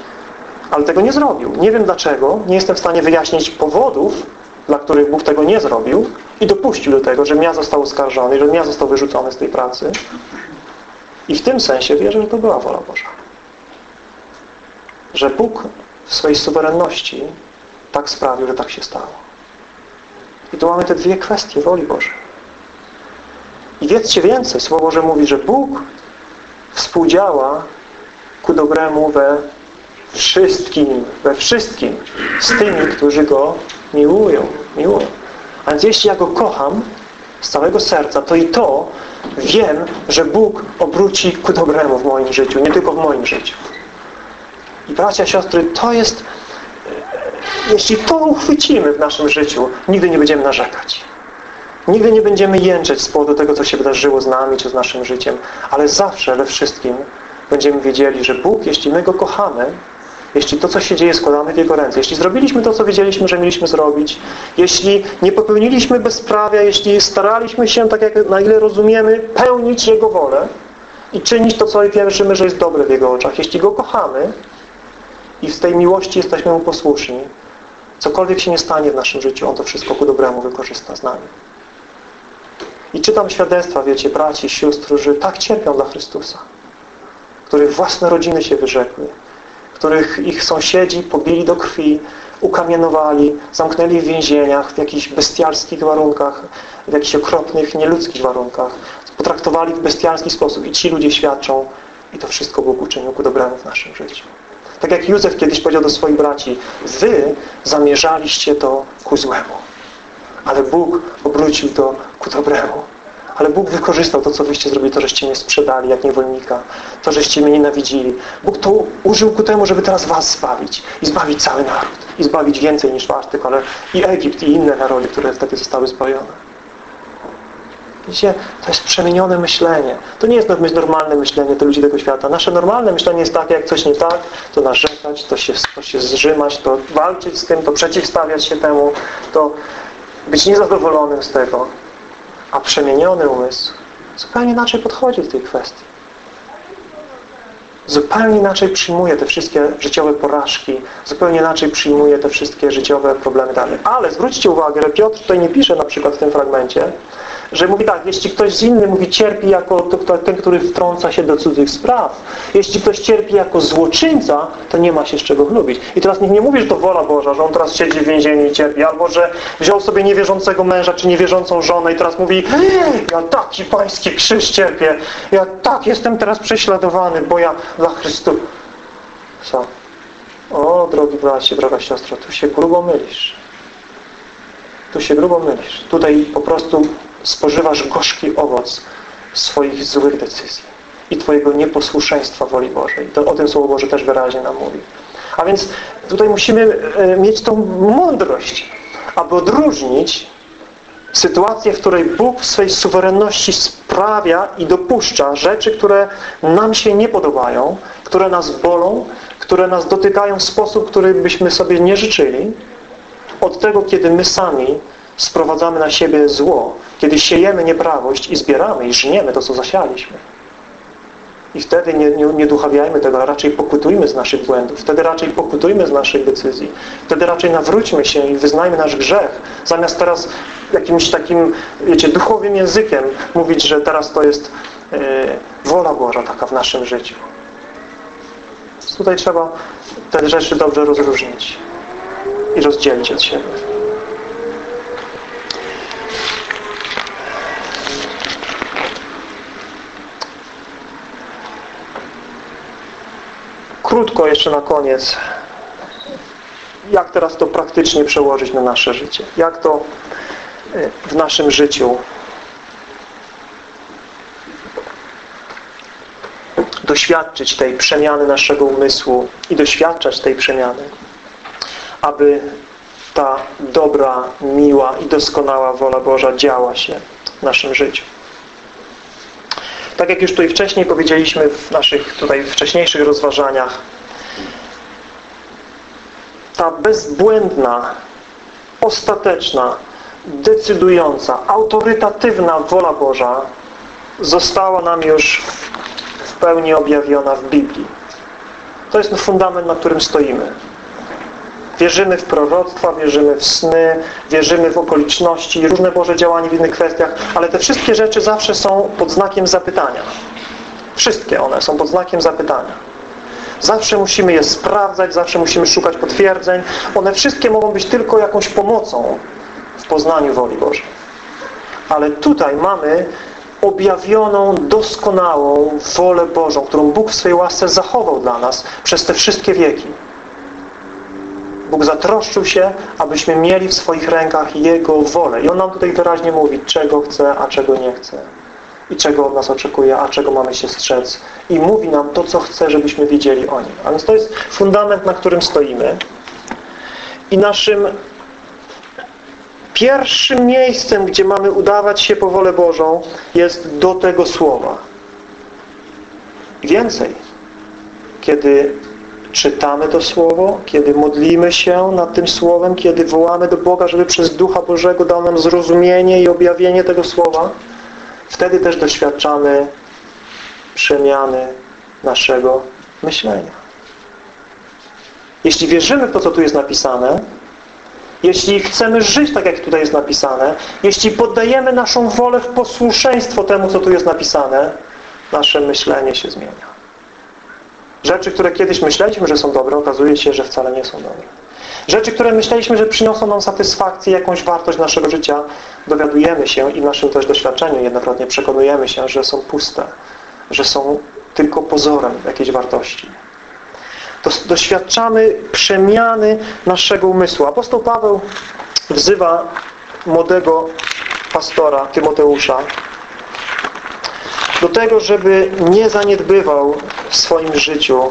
A: Ale tego nie zrobił. Nie wiem dlaczego. Nie jestem w stanie wyjaśnić powodów, dla których Bóg tego nie zrobił i dopuścił do tego, że ja został oskarżony, że ja został wyrzucony z tej pracy. I w tym sensie wierzę, że to była wola Boża. Że Bóg w swojej suwerenności tak sprawił, że tak się stało. I tu mamy te dwie kwestie woli Bożej. I wiedzcie więcej. Słowo Boże mówi, że Bóg współdziała ku dobremu we wszystkim, we wszystkim z tymi, którzy Go miłują. miłują. A więc jeśli ja Go kocham z całego serca, to i to wiem, że Bóg obróci ku dobremu w moim życiu, nie tylko w moim życiu. I bracia, siostry, to jest jeśli to uchwycimy w naszym życiu, nigdy nie będziemy narzekać. Nigdy nie będziemy jęczeć z powodu tego, co się wydarzyło z nami, czy z naszym życiem, ale zawsze we wszystkim będziemy wiedzieli, że Bóg, jeśli my Go kochamy, jeśli to, co się dzieje, składamy w Jego ręce, jeśli zrobiliśmy to, co wiedzieliśmy, że mieliśmy zrobić, jeśli nie popełniliśmy bezprawia, jeśli staraliśmy się, tak jak na ile rozumiemy, pełnić Jego wolę i czynić to, co wierzymy, że jest dobre w Jego oczach, jeśli Go kochamy i z tej miłości jesteśmy Mu posłuszni, Cokolwiek się nie stanie w naszym życiu, On to wszystko ku dobremu wykorzysta z nami. I czytam świadectwa, wiecie, braci, sióstr, którzy tak cierpią dla Chrystusa. Których własne rodziny się wyrzekły. Których ich sąsiedzi pobili do krwi, ukamienowali, zamknęli w więzieniach, w jakichś bestialskich warunkach, w jakichś okropnych, nieludzkich warunkach. Potraktowali w bestialski sposób i ci ludzie świadczą i to wszystko Bóg uczynił ku dobremu w naszym życiu. Tak jak Józef kiedyś powiedział do swoich braci, wy zamierzaliście to ku złemu. Ale Bóg obrócił to ku dobremu. Ale Bóg wykorzystał to, co wyście zrobili, to, żeście mnie sprzedali jak niewolnika, to, żeście mnie nienawidzili. Bóg to użył ku temu, żeby teraz was zbawić i zbawić cały naród. I zbawić więcej niż was, tylko ale i Egipt, i inne narody, które wtedy zostały zbawione. Widzicie, to jest przemienione myślenie. To nie jest normalne myślenie to ludzi tego świata. Nasze normalne myślenie jest takie, jak coś nie tak, to narzekać, to się, to się zrzymać, to walczyć z tym, to przeciwstawiać się temu, to być niezadowolonym z tego. A przemieniony umysł zupełnie inaczej podchodzi do tej kwestii. Zupełnie inaczej przyjmuje te wszystkie życiowe porażki, zupełnie inaczej przyjmuje te wszystkie życiowe problemy dalej. Ale zwróćcie uwagę, że Piotr tutaj nie pisze na przykład w tym fragmencie, że mówi tak, jeśli ktoś z inny mówi cierpi jako ten, który wtrąca się do cudzych spraw. Jeśli ktoś cierpi jako złoczyńca, to nie ma się z czego chlubić. I teraz nikt nie mówi, że to wola Boża, że on teraz siedzi w więzieniu i cierpi, albo że wziął sobie niewierzącego męża, czy niewierzącą żonę i teraz mówi ja taki pański krzyż cierpię, ja tak jestem teraz prześladowany, bo ja dla Chrystusa. O, drogi bracie, droga siostro, tu się grubo mylisz. Tu się grubo mylisz. Tutaj po prostu spożywasz gorzki owoc swoich złych decyzji i Twojego nieposłuszeństwa woli Bożej. To o tym Słowo Boże też wyraźnie nam mówi. A więc tutaj musimy e, mieć tą mądrość, aby odróżnić sytuację, w której Bóg w swej suwerenności sprawia i dopuszcza rzeczy, które nam się nie podobają, które nas bolą, które nas dotykają w sposób, który byśmy sobie nie życzyli, od tego, kiedy my sami sprowadzamy na siebie zło, kiedy siejemy nieprawość i zbieramy i żniemy to, co zasialiśmy. I wtedy nie, nie, nie duchawiajmy tego, a raczej pokutujmy z naszych błędów. Wtedy raczej pokutujmy z naszych decyzji. Wtedy raczej nawróćmy się i wyznajmy nasz grzech. Zamiast teraz jakimś takim, wiecie, duchowym językiem mówić, że teraz to jest e, wola Boża taka w naszym życiu. Tutaj trzeba te rzeczy dobrze rozróżnić i rozdzielić od siebie. Krótko jeszcze na koniec. jak teraz to praktycznie przełożyć na nasze życie? Jak to e, w naszym życiu doświadczyć tej przemiany naszego umysłu i doświadczać tej przemiany, aby ta dobra, miła i doskonała wola Boża działa się w naszym życiu. Tak jak już tutaj wcześniej powiedzieliśmy w naszych tutaj wcześniejszych rozważaniach, ta bezbłędna, ostateczna, decydująca, autorytatywna wola Boża została nam już w pełni objawiona w Biblii. To jest fundament, na którym stoimy. Wierzymy w proroctwa, wierzymy w sny, wierzymy w okoliczności różne Boże działania w innych kwestiach, ale te wszystkie rzeczy zawsze są pod znakiem zapytania. Wszystkie one są pod znakiem zapytania. Zawsze musimy je sprawdzać, zawsze musimy szukać potwierdzeń. One wszystkie mogą być tylko jakąś pomocą w poznaniu woli Bożej. Ale tutaj mamy objawioną, doskonałą wolę Bożą, którą Bóg w swojej łasce zachował dla nas przez te wszystkie wieki. Bóg zatroszczył się, abyśmy mieli w swoich rękach Jego wolę. I On nam tutaj wyraźnie mówi, czego chce, a czego nie chce. I czego od nas oczekuje, a czego mamy się strzec. I mówi nam to, co chce, żebyśmy wiedzieli o Nim. A więc to jest fundament, na którym stoimy. I naszym pierwszym miejscem, gdzie mamy udawać się po wolę Bożą, jest do tego Słowa. Więcej. Kiedy czytamy to Słowo, kiedy modlimy się nad tym Słowem, kiedy wołamy do Boga, żeby przez Ducha Bożego dał nam zrozumienie i objawienie tego Słowa, wtedy też doświadczamy przemiany naszego myślenia. Jeśli wierzymy w to, co tu jest napisane, jeśli chcemy żyć tak, jak tutaj jest napisane, jeśli poddajemy naszą wolę w posłuszeństwo temu, co tu jest napisane, nasze myślenie się zmienia. Rzeczy, które kiedyś myśleliśmy, że są dobre, okazuje się, że wcale nie są dobre. Rzeczy, które myśleliśmy, że przyniosą nam satysfakcję, jakąś wartość naszego życia, dowiadujemy się i w naszym też doświadczeniu jednokrotnie przekonujemy się, że są puste, że są tylko pozorem jakiejś wartości. Doświadczamy przemiany naszego umysłu. Apostoł Paweł wzywa młodego pastora Tymoteusza do tego, żeby nie zaniedbywał w swoim życiu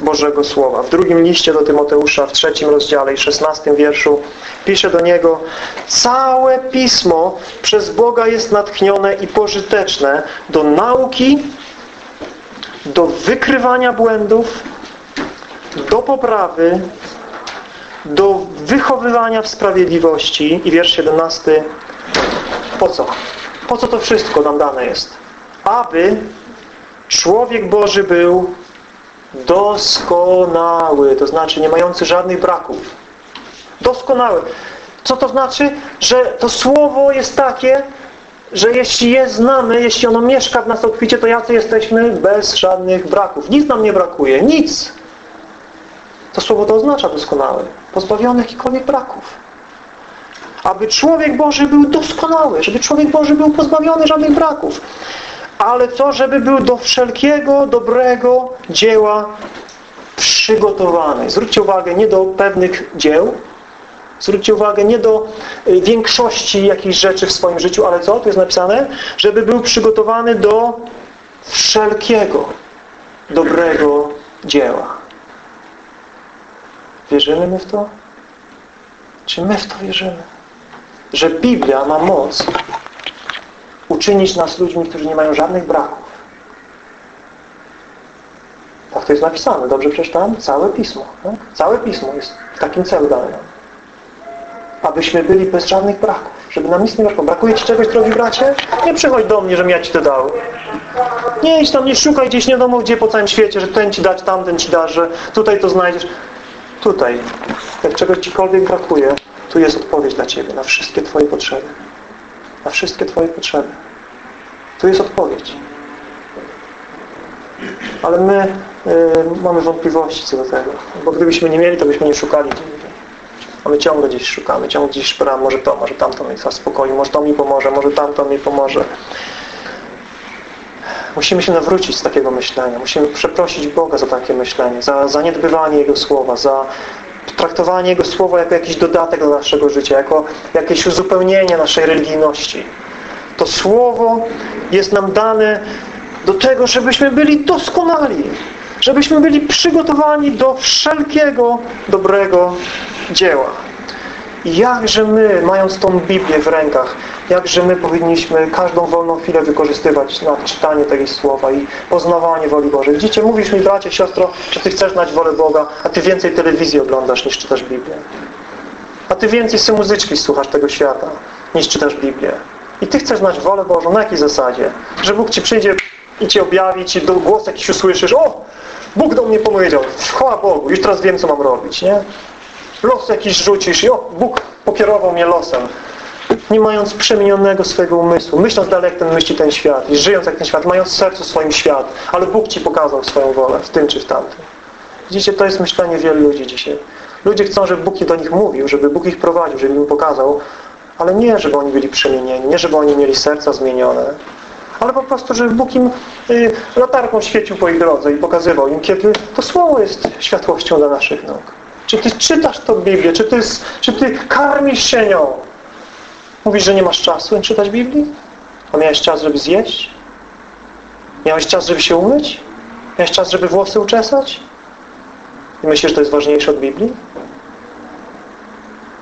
A: Bożego Słowa. W drugim liście do Tymoteusza, w trzecim rozdziale i szesnastym wierszu pisze do niego Całe Pismo przez Boga jest natchnione i pożyteczne do nauki, do wykrywania błędów, do poprawy, do wychowywania w sprawiedliwości. I wiersz 17. Po co? Po co to wszystko nam dane jest? Aby człowiek Boży był doskonały, to znaczy nie mający żadnych braków. Doskonały. Co to znaczy? Że to słowo jest takie, że jeśli je znamy, jeśli ono mieszka w nas obficie, to jacy jesteśmy bez żadnych braków. Nic nam nie brakuje, nic. To słowo to oznacza doskonały, pozbawiony jakichkolwiek braków. Aby człowiek Boży był doskonały, żeby człowiek Boży był pozbawiony żadnych braków. Ale co, żeby był do wszelkiego dobrego dzieła przygotowany. Zwróćcie uwagę nie do pewnych dzieł, zwróćcie uwagę nie do y, większości jakichś rzeczy w swoim życiu, ale co? Tu jest napisane, żeby był przygotowany do wszelkiego dobrego dzieła. Wierzymy my w to? Czy my w to wierzymy? Że Biblia ma moc uczynić nas ludźmi, którzy nie mają żadnych braków. Tak to jest napisane. Dobrze przeczytałem? Całe Pismo. Tak? Całe Pismo jest w takim celu dane. Abyśmy byli bez żadnych braków. Żeby nam nic nie brakło. Brakuje Ci czegoś, drogi bracie? Nie przychodź do mnie, żebym ja Ci to dał. Nie idź tam, nie szukaj gdzieś nie wiadomo gdzie po całym świecie, że ten Ci dać, tamten Ci da, że tutaj to znajdziesz. Tutaj, jak czegoś Cikolwiek brakuje, tu jest odpowiedź dla Ciebie na wszystkie Twoje potrzeby. Na wszystkie Twoje potrzeby. Tu jest odpowiedź. Ale my y, mamy wątpliwości co do tego. Bo gdybyśmy nie mieli, to byśmy nie szukali. A my ciągle gdzieś szukamy, ciągle gdzieś szperamy, może to, może tamto mi zaspokoi, może to mi pomoże, może tamto mi pomoże. Musimy się nawrócić z takiego myślenia. Musimy przeprosić Boga za takie myślenie, za zaniedbywanie Jego Słowa, za traktowanie Jego Słowa jako jakiś dodatek do naszego życia, jako jakieś uzupełnienie naszej religijności. To Słowo jest nam dane do tego, żebyśmy byli doskonali, żebyśmy byli przygotowani do wszelkiego dobrego dzieła. Jakże my, mając tą Biblię w rękach, jakże my powinniśmy każdą wolną chwilę wykorzystywać na czytanie tego słowa i poznawanie woli Bożej. Widzicie, mówisz mi, bracie, siostro, że Ty chcesz znać wolę Boga, a Ty więcej telewizji oglądasz niż czytasz Biblię. A Ty więcej sobie muzyczki słuchasz tego świata niż czytasz Biblię. I Ty chcesz znać wolę Bożą na jakiej zasadzie? Że Bóg Ci przyjdzie i Ci objawi, Ci głos jakiś usłyszysz, o, Bóg do mnie powiedział, chwała Bogu, już teraz wiem, co mam robić, nie? Los jakiś rzucisz i o, Bóg pokierował mnie losem. Nie mając przemienionego swojego umysłu, myśląc dalej jak ten myśli ten świat i żyjąc jak ten świat, mając w sercu swoim świat, ale Bóg Ci pokazał swoją wolę w tym czy w tamtym. Widzicie, to jest myślenie wielu ludzi dzisiaj. Ludzie chcą, żeby Bóg do nich mówił, żeby Bóg ich prowadził, żeby im pokazał, ale nie, żeby oni byli przemienieni, nie, żeby oni mieli serca zmienione, ale po prostu, żeby Bóg im y, latarką świecił po ich drodze i pokazywał im, kiedy to Słowo jest światłością dla naszych nóg. Czy Ty czytasz tą Biblię? Czy Ty, czy ty karmisz się nią? Mówisz, że nie masz czasu czytać Biblii? A miałeś czas, żeby zjeść? Miałeś czas, żeby się umyć? Miałeś czas, żeby włosy uczesać? I myślisz, że to jest ważniejsze od Biblii?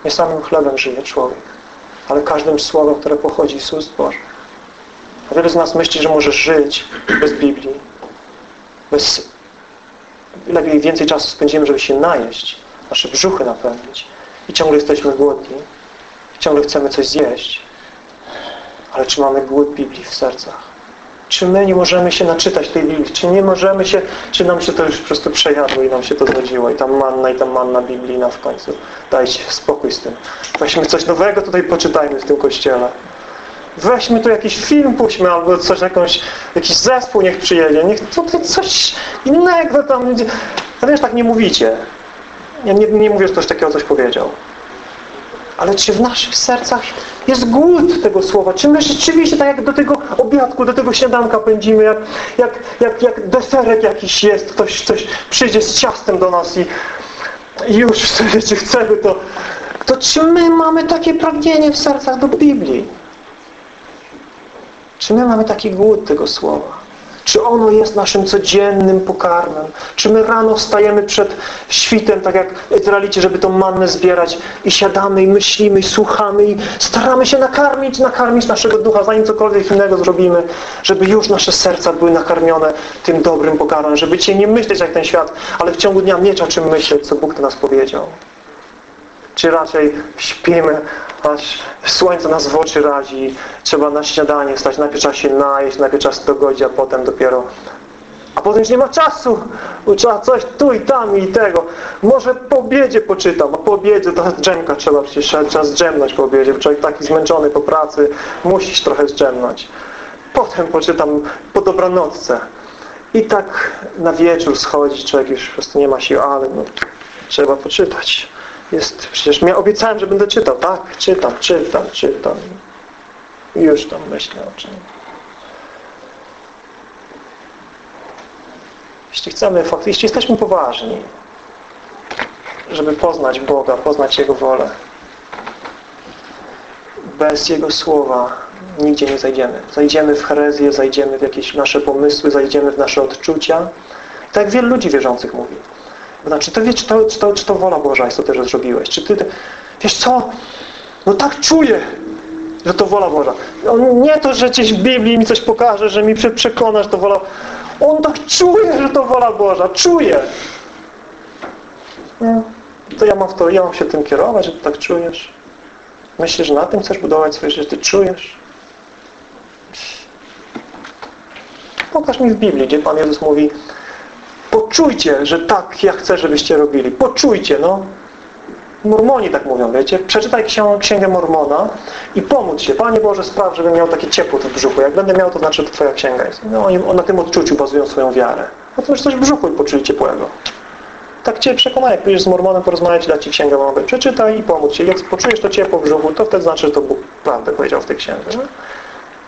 A: Nie samym chlebem żyje człowiek, ale każdym słowem, które pochodzi z ust Bożych. A wielu z nas myśli, że może żyć bez Biblii, bez lepiej więcej czasu spędzimy, żeby się najeść, nasze brzuchy napełnić i ciągle jesteśmy głodni, ciągle chcemy coś zjeść, ale czy mamy głód Biblii w sercach? Czy my nie możemy się naczytać tej Biblii? Czy nie możemy się, czy nam się to już po prostu przejadło i nam się to znudziło i tam manna i tam manna biblijna w końcu. Dajcie spokój z tym. Weźmy coś nowego tutaj poczytajmy w tym kościele. Weźmy tu jakiś film, puśćmy albo coś, jakąś, jakiś zespół niech przyjedzie. Niech tutaj coś innego tam... No wiesz, tak nie mówicie. Ja nie, nie mówię, że ktoś takiego coś powiedział. Ale czy w naszych sercach jest głód tego słowa? Czy my rzeczywiście tak jak do tego obiadku, do tego śniadanka pędzimy, jak, jak, jak, jak deserek jakiś jest, ktoś, ktoś przyjdzie z ciastem do nas i, i już wiecie, chcemy to, to czy my mamy takie pragnienie w sercach do Biblii? Czy my mamy taki głód tego słowa? Czy ono jest naszym codziennym pokarmem? Czy my rano wstajemy przed świtem, tak jak Izraelici, żeby tą mannę zbierać i siadamy i myślimy i słuchamy i staramy się nakarmić, nakarmić naszego ducha, zanim cokolwiek innego zrobimy, żeby już nasze serca były nakarmione tym dobrym pokarmem, żeby Cię nie myśleć jak ten świat, ale w ciągu dnia mieć o czym myśleć, co Bóg do nas powiedział. Czy raczej śpimy, aż słońce nas w oczy razi, trzeba na śniadanie wstać, najpierw trzeba się najeść, najpierw trzeba dogodzić, a potem dopiero a potem już nie ma czasu, trzeba coś tu i tam i tego. Może po obiedzie poczytam, a po obiedzie to drzemka trzeba przecież, trzeba zdrzemnąć po obiedzie, człowiek taki zmęczony po pracy, musisz trochę zdrzemnąć. Potem poczytam po dobranocce. I tak na wieczór schodzi, człowiek już po prostu nie ma sił, ale no, trzeba poczytać jest, przecież ja obiecałem, że będę czytał. Tak, czytam, czytam, czytam. I już tam myślę o czym. Jeśli chcemy, jeśli jesteśmy poważni, żeby poznać Boga, poznać Jego wolę, bez Jego Słowa nigdzie nie zajdziemy. Zajdziemy w herezję, zajdziemy w jakieś nasze pomysły, zajdziemy w nasze odczucia. Tak jak wielu ludzi wierzących mówi. Znaczy, to wie, czy to, czy to, czy to wola Boża jest, to też zrobiłeś. Czy ty, wiesz co, no tak czuję, że to wola Boża. On nie to, że gdzieś w Biblii mi coś pokaże, że mi przekonasz, że to wola On tak czuje, że to wola Boża. Czuje. No, to ja mam, to, ja mam się tym kierować, że ty tak czujesz. Myślisz, że na tym chcesz budować swoje życie? Ty czujesz? Pokaż mi w Biblii, gdzie Pan Jezus mówi Poczujcie, że tak ja chcę, żebyście robili. Poczujcie, no. Mormoni tak mówią, wiecie? Przeczytaj księgę Mormona i pomóc się. Panie Boże, spraw, żebym miał takie ciepło w brzuchu. Jak będę miał, to znaczy, to Twoja księga jest. No, oni na tym odczuciu bazują swoją wiarę. No to już coś w brzuchu i poczuli ciepłego. Tak Cię przekonaj, jak pójdziesz z Mormonem porozmawiać, da Ci księgę Mormona. Przeczytaj i pomóc się. Jak poczujesz to ciepło w brzuchu, to wtedy znaczy, że to Bóg prawdę powiedział w tej księdze. No?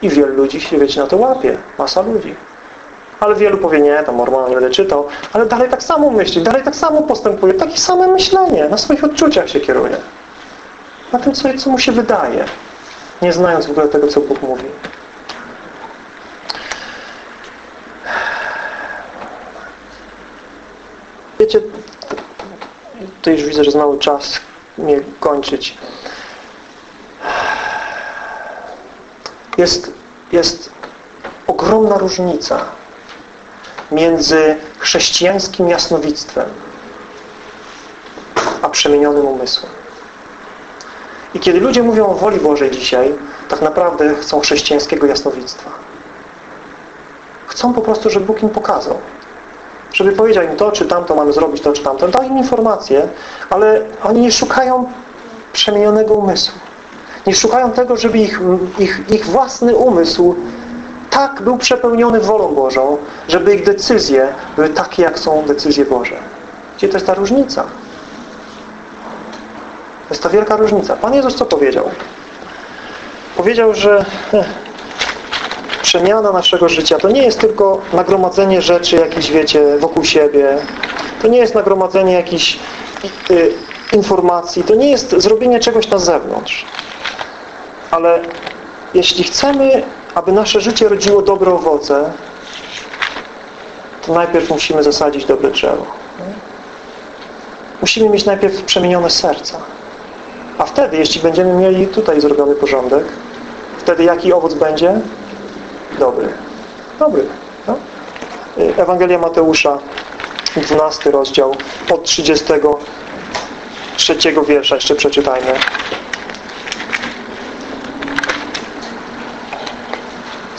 A: I wielu ludzi się, wiecie, na to łapie. Masa ludzi. Ale wielu powie, nie, tam mormona nie będę czytał, ale dalej tak samo myśli, dalej tak samo postępuje, takie same myślenie, na swoich odczuciach się kieruje. Na tym, co, co mu się wydaje, nie znając w ogóle tego, co Bóg mówi. Wiecie, to już widzę, że znowu czas mnie kończyć. Jest, jest ogromna różnica między chrześcijańskim jasnowictwem a przemienionym umysłem. I kiedy ludzie mówią o woli Bożej dzisiaj, tak naprawdę chcą chrześcijańskiego jasnowictwa. Chcą po prostu, żeby Bóg im pokazał. Żeby powiedział im to, czy tamto mamy zrobić, to, czy tamto. Dał im informacje, ale oni nie szukają przemienionego umysłu. Nie szukają tego, żeby ich, ich, ich własny umysł tak był przepełniony wolą Bożą, żeby ich decyzje były takie, jak są decyzje Boże. Gdzie to jest ta różnica? To jest ta wielka różnica. Pan Jezus co powiedział? Powiedział, że eh, przemiana naszego życia to nie jest tylko nagromadzenie rzeczy jakichś, wiecie, wokół siebie. To nie jest nagromadzenie jakichś y, informacji. To nie jest zrobienie czegoś na zewnątrz. Ale jeśli chcemy, aby nasze życie rodziło dobre owoce, to najpierw musimy zasadzić dobre drzewo. Musimy mieć najpierw przemienione serca. A wtedy, jeśli będziemy mieli tutaj zrobiony porządek, wtedy jaki owoc będzie? Dobry. Dobry. No? Ewangelia Mateusza, 12 rozdział, od 33 wiersza jeszcze przeczytajmy.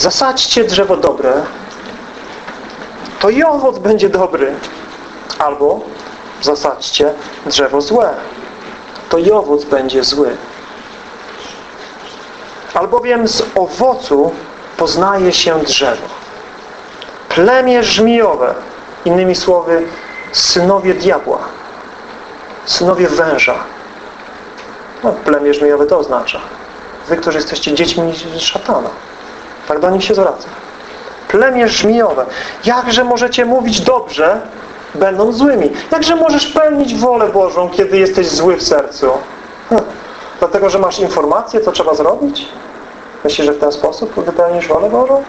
A: Zasadźcie drzewo dobre, to i owoc będzie dobry. Albo zasadźcie drzewo złe, to i owoc będzie zły. Albowiem z owocu poznaje się drzewo. Plemię żmijowe, innymi słowy, synowie diabła, synowie węża. No, plemię żmijowe to oznacza. Wy, którzy jesteście dziećmi szatana. Tak do nich się zwraca. Plemię żmijowe. Jakże możecie mówić dobrze, będąc złymi? Jakże możesz pełnić wolę Bożą, kiedy jesteś zły w sercu? Hm. Dlatego, że masz informację, co trzeba zrobić? Myślisz, że w ten sposób wypełnisz wolę Bożą?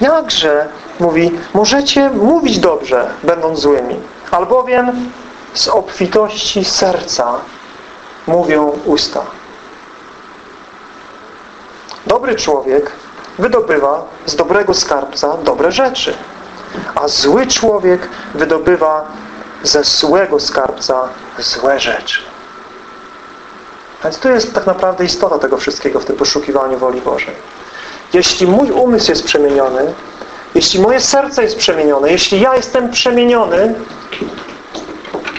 A: Jakże, mówi, możecie mówić dobrze, będąc złymi, albowiem z obfitości serca mówią usta. Dobry człowiek wydobywa z dobrego skarbca dobre rzeczy, a zły człowiek wydobywa ze złego skarbca złe rzeczy. Więc tu jest tak naprawdę istota tego wszystkiego w tym poszukiwaniu woli Bożej. Jeśli mój umysł jest przemieniony, jeśli moje serce jest przemienione, jeśli ja jestem przemieniony,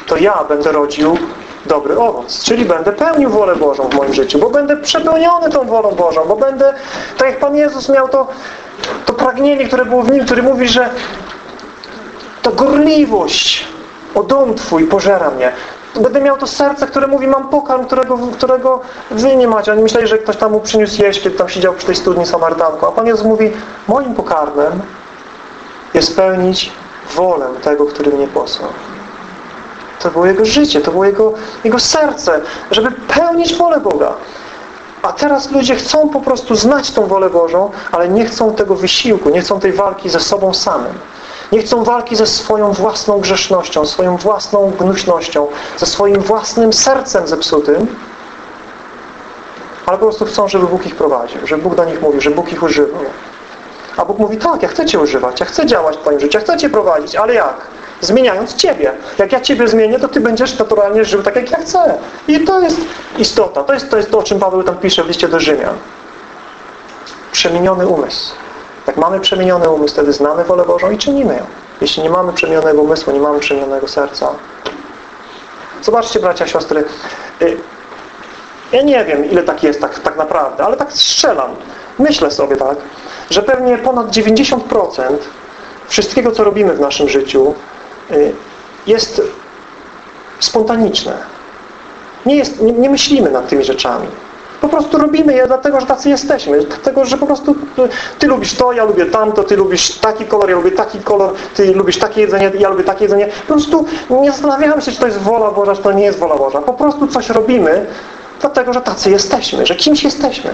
A: to ja będę rodził dobry owoc. Czyli będę pełnił wolę Bożą w moim życiu, bo będę przepełniony tą wolą Bożą, bo będę, tak jak Pan Jezus miał to, to pragnienie, które było w Nim, który mówi, że ta gorliwość o dom Twój pożera mnie. Będę miał to serce, które mówi, mam pokarm, którego, którego Wy nie macie. Oni myśleli, że ktoś tam mu przyniósł jeść, kiedy tam siedział przy tej studni Samarytanką. A Pan Jezus mówi, moim pokarmem jest pełnić wolę tego, który mnie posłał. To było Jego życie, to było Jego, Jego serce, żeby pełnić wolę Boga. A teraz ludzie chcą po prostu znać tą wolę Bożą, ale nie chcą tego wysiłku, nie chcą tej walki ze sobą samym. Nie chcą walki ze swoją własną grzesznością, swoją własną gnuśnością, ze swoim własnym sercem zepsutym, ale po prostu chcą, żeby Bóg ich prowadził, żeby Bóg do nich mówił, żeby Bóg ich używał. A Bóg mówi, tak, ja chcę Cię używać, ja chcę działać w Twoim życiu, ja chcę Cię prowadzić, ale jak? Zmieniając Ciebie. Jak ja Ciebie zmienię, to Ty będziesz naturalnie żył tak, jak ja chcę. I to jest istota. To jest to, jest to o czym Paweł tam pisze w liście do Rzymian. Przemieniony umysł. Jak mamy przemieniony umysł, wtedy znamy wolę Bożą i czynimy ją. Jeśli nie mamy przemienionego umysłu, nie mamy przemienionego serca. Zobaczcie, bracia, siostry. Y, ja nie wiem, ile tak jest tak, tak naprawdę, ale tak strzelam. Myślę sobie tak, że pewnie ponad 90% wszystkiego, co robimy w naszym życiu jest spontaniczne. Nie, jest, nie, nie myślimy nad tymi rzeczami. Po prostu robimy je dlatego, że tacy jesteśmy. Dlatego, że po prostu Ty lubisz to, ja lubię tamto, Ty lubisz taki kolor, ja lubię taki kolor, Ty lubisz takie jedzenie, ja lubię takie jedzenie. Po prostu nie zastanawiamy się, czy to jest wola Boża, czy to nie jest wola Boża. Po prostu coś robimy, dlatego, że tacy jesteśmy, że kimś jesteśmy.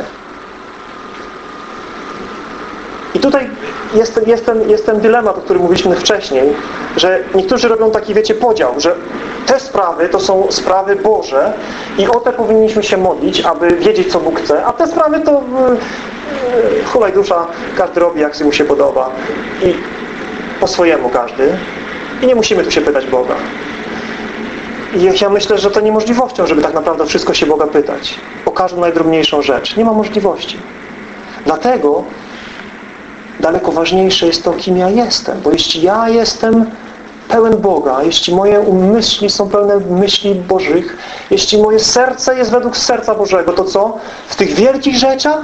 A: I tutaj jest, jest, ten, jest ten dylemat, o którym mówiliśmy wcześniej, że niektórzy robią taki, wiecie, podział, że te sprawy to są sprawy Boże i o te powinniśmy się modlić, aby wiedzieć, co Bóg chce, a te sprawy to yy, hulaj dusza, każdy robi, jak mu się podoba i po swojemu każdy i nie musimy tu się pytać Boga. I ja myślę, że to niemożliwością, żeby tak naprawdę wszystko się Boga pytać. O każdą najdrobniejszą rzecz. Nie ma możliwości. Dlatego daleko ważniejsze jest to, kim ja jestem. Bo jeśli ja jestem pełen Boga, jeśli moje umysły są pełne myśli Bożych, jeśli moje serce jest według serca Bożego, to co? W tych wielkich rzeczach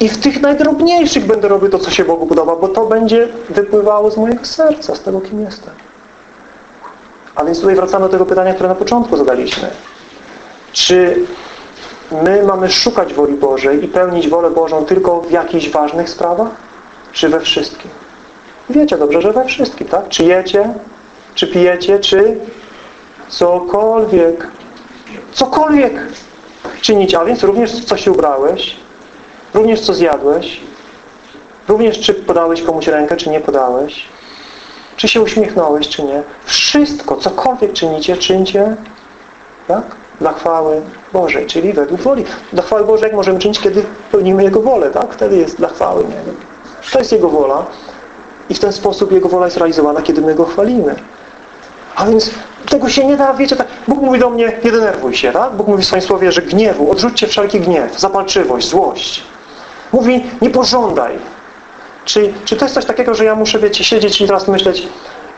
A: i w tych najdrobniejszych będę robił to, co się Bogu podoba, bo to będzie wypływało z mojego serca, z tego, kim jestem. A więc tutaj wracamy do tego pytania, które na początku zadaliśmy. Czy my mamy szukać woli Bożej i pełnić wolę Bożą tylko w jakichś ważnych sprawach? Czy we wszystkim? Wiecie dobrze, że we wszystkim, tak? Czy jecie, czy pijecie, czy cokolwiek. Cokolwiek czynić, a więc również co się ubrałeś, również co zjadłeś, również czy podałeś komuś rękę, czy nie podałeś, czy się uśmiechnąłeś, czy nie. Wszystko, cokolwiek czynicie, czyńcie tak? dla chwały Bożej, czyli według woli. Dla chwały Bożej możemy czynić, kiedy pełnimy Jego wolę, tak? Wtedy jest dla chwały Niego. To jest Jego wola i w ten sposób Jego wola jest realizowana, kiedy my Go chwalimy. A więc tego się nie da, wiecie, tak, Bóg mówi do mnie, nie denerwuj się, tak? Bóg mówi w swoim słowie, że gniewu, odrzućcie wszelki gniew, zapalczywość, złość. Mówi, nie pożądaj. Czy, czy to jest coś takiego, że ja muszę, wiecie, siedzieć i teraz myśleć,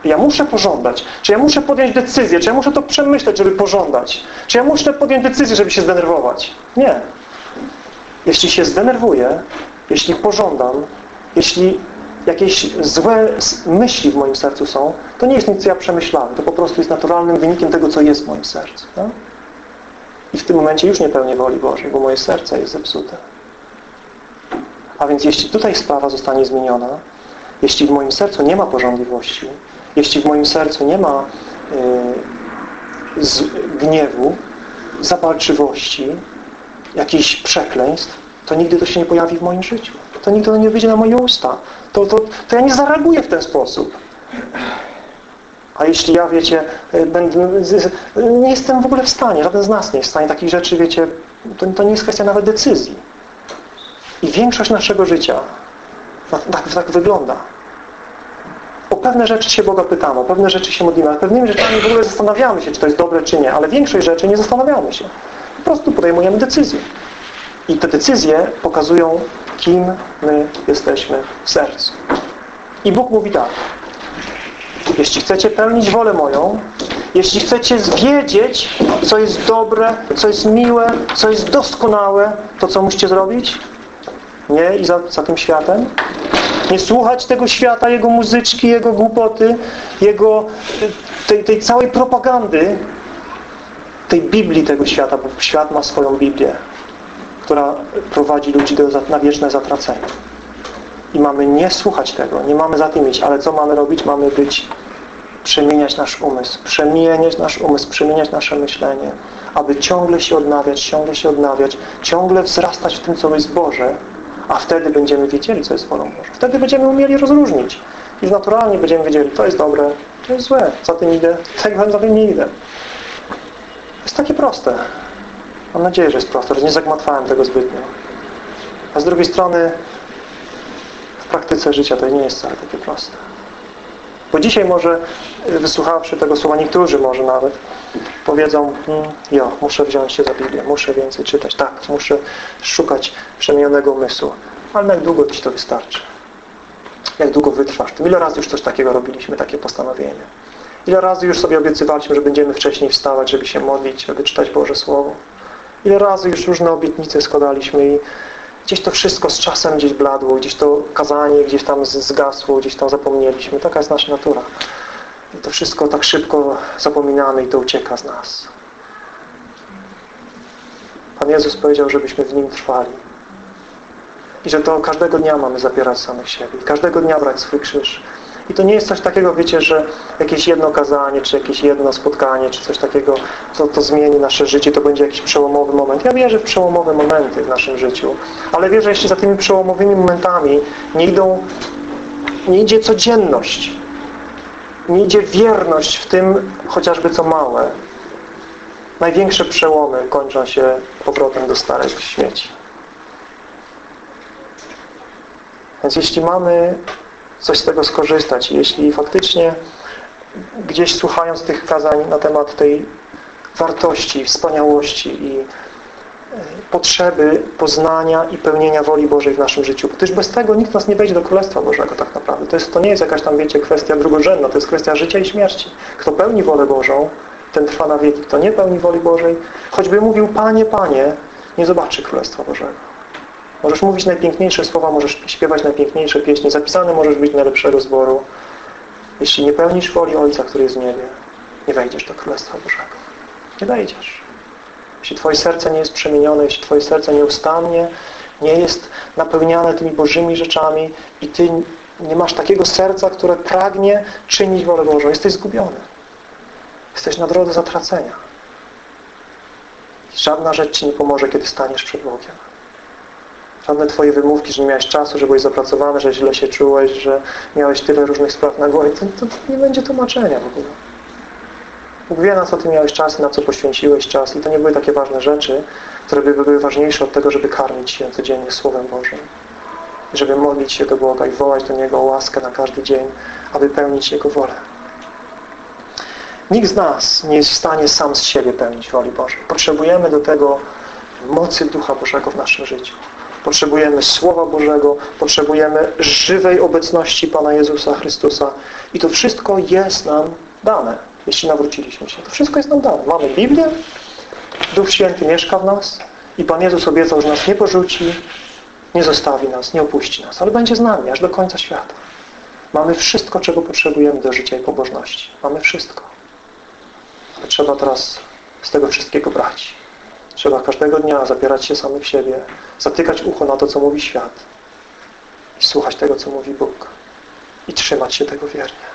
A: ja muszę pożądać, czy ja muszę podjąć decyzję, czy ja muszę to przemyśleć, żeby pożądać, czy ja muszę podjąć decyzję, żeby się zdenerwować. Nie. Jeśli się zdenerwuję, jeśli pożądam, jeśli jakieś złe myśli w moim sercu są, to nie jest nic, co ja przemyślałem. To po prostu jest naturalnym wynikiem tego, co jest w moim sercu. Tak? I w tym momencie już nie pełnię woli Bożej, bo moje serce jest zepsute. A więc jeśli tutaj sprawa zostanie zmieniona, jeśli w moim sercu nie ma porządliwości, jeśli w moim sercu nie ma yy, gniewu, zapalczywości, jakichś przekleństw, to nigdy to się nie pojawi w moim życiu. To nigdy to nie wyjdzie na moje usta. To, to, to ja nie zareaguję w ten sposób. A jeśli ja, wiecie, będę, nie jestem w ogóle w stanie, żaden z nas nie jest w stanie takich rzeczy, wiecie, to, to nie jest kwestia nawet decyzji. I większość naszego życia tak, tak wygląda. O pewne rzeczy się Boga pytamy, o pewne rzeczy się modlimy, a pewnymi rzeczami w ogóle zastanawiamy się, czy to jest dobre, czy nie, ale większość rzeczy nie zastanawiamy się. Po prostu podejmujemy decyzję. I te decyzje pokazują, kim my jesteśmy w sercu. I Bóg mówi tak. Jeśli chcecie pełnić wolę moją, jeśli chcecie wiedzieć, co jest dobre, co jest miłe, co jest doskonałe, to co musicie zrobić? Nie i za, za tym światem? Nie słuchać tego świata, jego muzyczki, jego głupoty, jego tej, tej całej propagandy, tej Biblii tego świata, bo świat ma swoją Biblię która prowadzi ludzi do, na wieczne zatracenie. I mamy nie słuchać tego, nie mamy za tym iść, ale co mamy robić? Mamy być, przemieniać nasz umysł, przemieniać nasz umysł, przemieniać nasze myślenie, aby ciągle się odnawiać, ciągle się odnawiać, ciągle wzrastać w tym, co jest Boże, a wtedy będziemy wiedzieli, co jest wolą Bożą. Wtedy będziemy umieli rozróżnić. I naturalnie będziemy wiedzieli, to jest dobre, to jest złe, za tym idę, tego za tym nie idę. Jest takie proste. Mam nadzieję, że jest proste, że nie zagmatwałem tego zbytnio. A z drugiej strony w praktyce życia to nie jest wcale takie proste. Bo dzisiaj może, wysłuchawszy tego słowa, niektórzy może nawet powiedzą, hmm, jo, muszę wziąć się za Biblię, muszę więcej czytać, tak, muszę szukać przemienionego umysłu. Ale jak długo Ci to wystarczy? Jak długo wytrwasz? Tym ile razy już coś takiego robiliśmy, takie postanowienie? Ile razy już sobie obiecywaliśmy, że będziemy wcześniej wstawać, żeby się modlić, żeby czytać Boże Słowo? Ile razy już różne obietnice składaliśmy i gdzieś to wszystko z czasem gdzieś bladło, gdzieś to kazanie gdzieś tam zgasło, gdzieś tam zapomnieliśmy. Taka jest nasza natura. I to wszystko tak szybko zapominamy i to ucieka z nas. Pan Jezus powiedział, żebyśmy w Nim trwali. I że to każdego dnia mamy zapierać samych siebie. Każdego dnia brać swój krzyż. I to nie jest coś takiego, wiecie, że jakieś jedno kazanie, czy jakieś jedno spotkanie, czy coś takiego, co to zmieni nasze życie, to będzie jakiś przełomowy moment. Ja wierzę w przełomowe momenty w naszym życiu, ale wierzę, jeśli za tymi przełomowymi momentami nie idą, nie idzie codzienność, nie idzie wierność w tym chociażby co małe. Największe przełomy kończą się powrotem do starych śmieci. Więc jeśli mamy coś z tego skorzystać, jeśli faktycznie gdzieś słuchając tych kazań na temat tej wartości, wspaniałości i e, potrzeby poznania i pełnienia woli Bożej w naszym życiu. Gdyż bez tego nikt nas nie wejdzie do Królestwa Bożego tak naprawdę. To, jest, to nie jest jakaś tam, wiecie, kwestia drugorzędna, to jest kwestia życia i śmierci. Kto pełni wolę Bożą, ten trwa na wieki. Kto nie pełni woli Bożej, choćby mówił Panie, Panie, nie zobaczy Królestwa Bożego. Możesz mówić najpiękniejsze słowa, możesz śpiewać najpiękniejsze pieśni, zapisany możesz być najlepszego zboru. Jeśli nie pełnisz woli Ojca, który jest w niebie, nie wejdziesz do Królestwa Bożego. Nie wejdziesz. Jeśli Twoje serce nie jest przemienione, jeśli Twoje serce nieustannie nie jest napełniane tymi Bożymi rzeczami i Ty nie masz takiego serca, które pragnie czynić wolę Bożą, jesteś zgubiony. Jesteś na drodze zatracenia. Żadna rzecz Ci nie pomoże, kiedy staniesz przed Bogiem. Żadne Twoje wymówki, że nie miałeś czasu, że byłeś zapracowany, że źle się czułeś, że miałeś tyle różnych spraw na głowie, to, to, nie będzie tłumaczenia w ogóle. Bóg wie, na co Ty miałeś czas, na co poświęciłeś czas i to nie były takie ważne rzeczy, które by były ważniejsze od tego, żeby karmić się codziennie Słowem Bożym. Żeby modlić się do Boga i wołać do Niego o łaskę na każdy dzień, aby pełnić Jego wolę. Nikt z nas nie jest w stanie sam z siebie pełnić woli Bożej. Potrzebujemy do tego mocy Ducha Bożego w naszym życiu. Potrzebujemy Słowa Bożego, potrzebujemy żywej obecności Pana Jezusa Chrystusa i to wszystko jest nam dane, jeśli nawróciliśmy się. To wszystko jest nam dane. Mamy Biblię, Duch Święty mieszka w nas i Pan Jezus obiecał, że nas nie porzuci, nie zostawi nas, nie opuści nas, ale będzie z nami aż do końca świata. Mamy wszystko, czego potrzebujemy do życia i pobożności. Mamy wszystko. Ale trzeba teraz z tego wszystkiego brać. Trzeba każdego dnia zapierać się samych siebie, zatykać ucho na to, co mówi świat i słuchać tego, co mówi Bóg i trzymać się tego wiernie.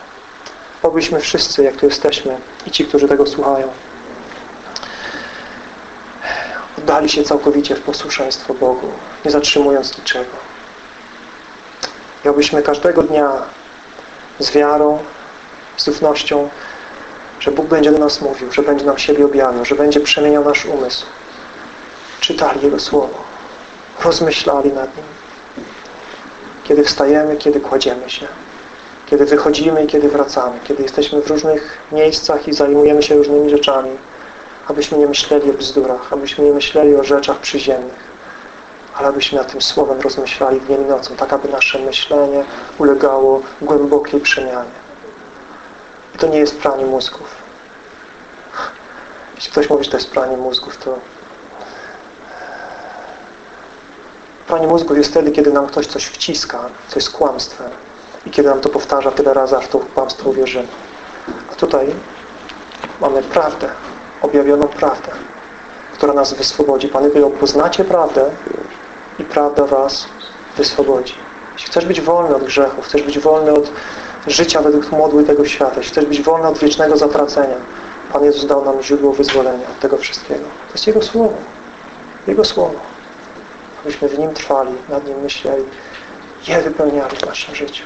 A: Obyśmy wszyscy, jak tu jesteśmy i ci, którzy tego słuchają, oddali się całkowicie w posłuszeństwo Bogu, nie zatrzymując niczego. I obyśmy każdego dnia z wiarą, z ufnością, że Bóg będzie do nas mówił, że będzie nam siebie objawiał, że będzie przemieniał nasz umysł, czytali Jego Słowo, rozmyślali nad Nim. Kiedy wstajemy, kiedy kładziemy się, kiedy wychodzimy i kiedy wracamy, kiedy jesteśmy w różnych miejscach i zajmujemy się różnymi rzeczami, abyśmy nie myśleli o bzdurach, abyśmy nie myśleli o rzeczach przyziemnych, ale abyśmy nad tym Słowem rozmyślali dniem i nocą, tak aby nasze myślenie ulegało głębokiej przemianie. I to nie jest pranie mózgów. Jeśli ktoś mówi, że to jest pranie mózgów, to Pranie mózgu jest wtedy, kiedy nam ktoś coś wciska, co jest kłamstwem i kiedy nam to powtarza tyle razy, aż to kłamstwo uwierzymy. A tutaj mamy prawdę, objawioną prawdę, która nas wyswobodzi. Pan powiedział, poznacie prawdę i prawda was wyswobodzi. Jeśli chcesz być wolny od grzechu, chcesz być wolny od życia według modły tego świata, jeśli chcesz być wolny od wiecznego zatracenia, Pan Jezus dał nam źródło wyzwolenia od tego wszystkiego. To jest Jego Słowo. Jego Słowo abyśmy w Nim trwali, nad Nim myśleli, je wypełniali w naszym życiu.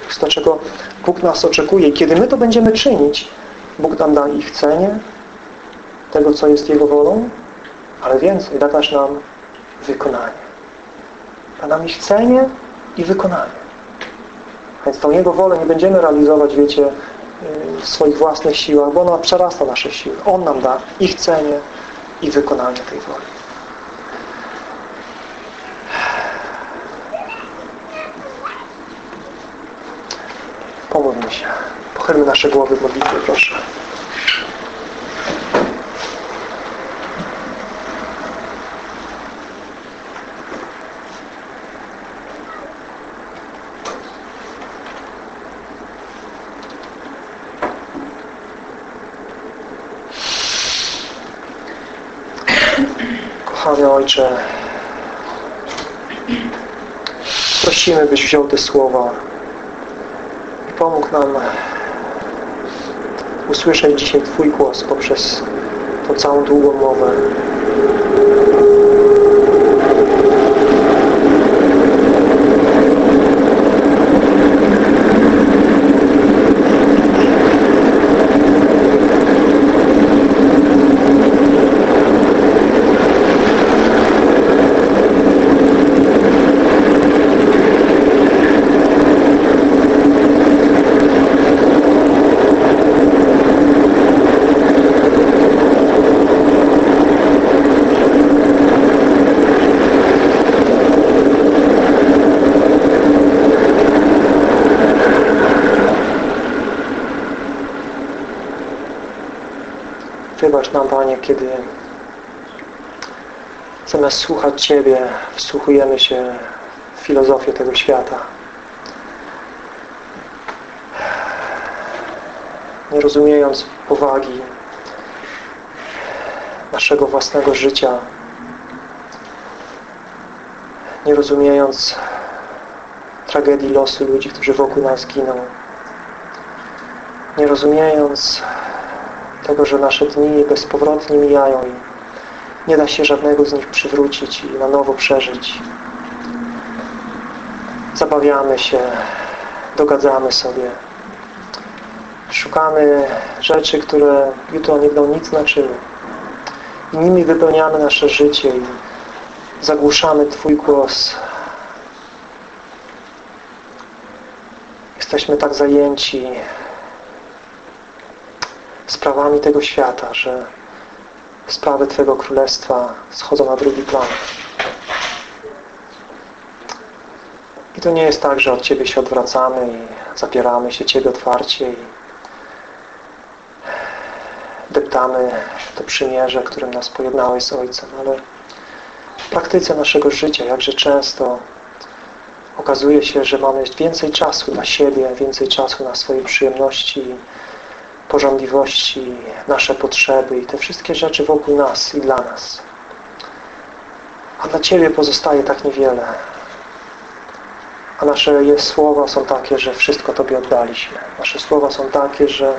A: To jest to, czego Bóg nas oczekuje. I kiedy my to będziemy czynić, Bóg nam da i chcenie tego, co jest Jego wolą, ale więcej, da też nam wykonanie. Da nam i chcenie i wykonanie. Więc tą Jego wolę nie będziemy realizować, wiecie, w swoich własnych siłach, bo ona przerasta nasze siły. On nam da i chcenie, i wykonanie tej woli. Pomódlmy się. Pochylmy nasze głowy w modlitwie, proszę. Kochany Ojcze, prosimy, byś wziął te słowa i pomógł nam usłyszeć dzisiaj Twój głos poprzez tą całą długą mowę. Nam, Panie, kiedy zamiast słuchać Ciebie, wsłuchujemy się w filozofię tego świata. Nie rozumiejąc powagi naszego własnego życia, nie rozumiejąc tragedii losu ludzi, którzy wokół nas giną, nie rozumiejąc tego, że nasze dni bezpowrotnie mijają i nie da się żadnego z nich przywrócić i na nowo przeżyć. Zabawiamy się, dogadzamy sobie. Szukamy rzeczy, które jutro nie będą nic znaczyły. I nimi wypełniamy nasze życie i zagłuszamy Twój głos. Jesteśmy tak zajęci sprawami tego świata, że sprawy Twojego Królestwa schodzą na drugi plan. I to nie jest tak, że od Ciebie się odwracamy i zapieramy się Ciebie otwarcie i deptamy to przymierze, którym nas pojednałeś z Ojcem, ale w praktyce naszego życia jakże często okazuje się, że mamy więcej czasu dla siebie, więcej czasu na swoje przyjemności, porządliwości, nasze potrzeby i te wszystkie rzeczy wokół nas i dla nas. A dla Ciebie pozostaje tak niewiele. A nasze słowa są takie, że wszystko Tobie oddaliśmy. Nasze słowa są takie, że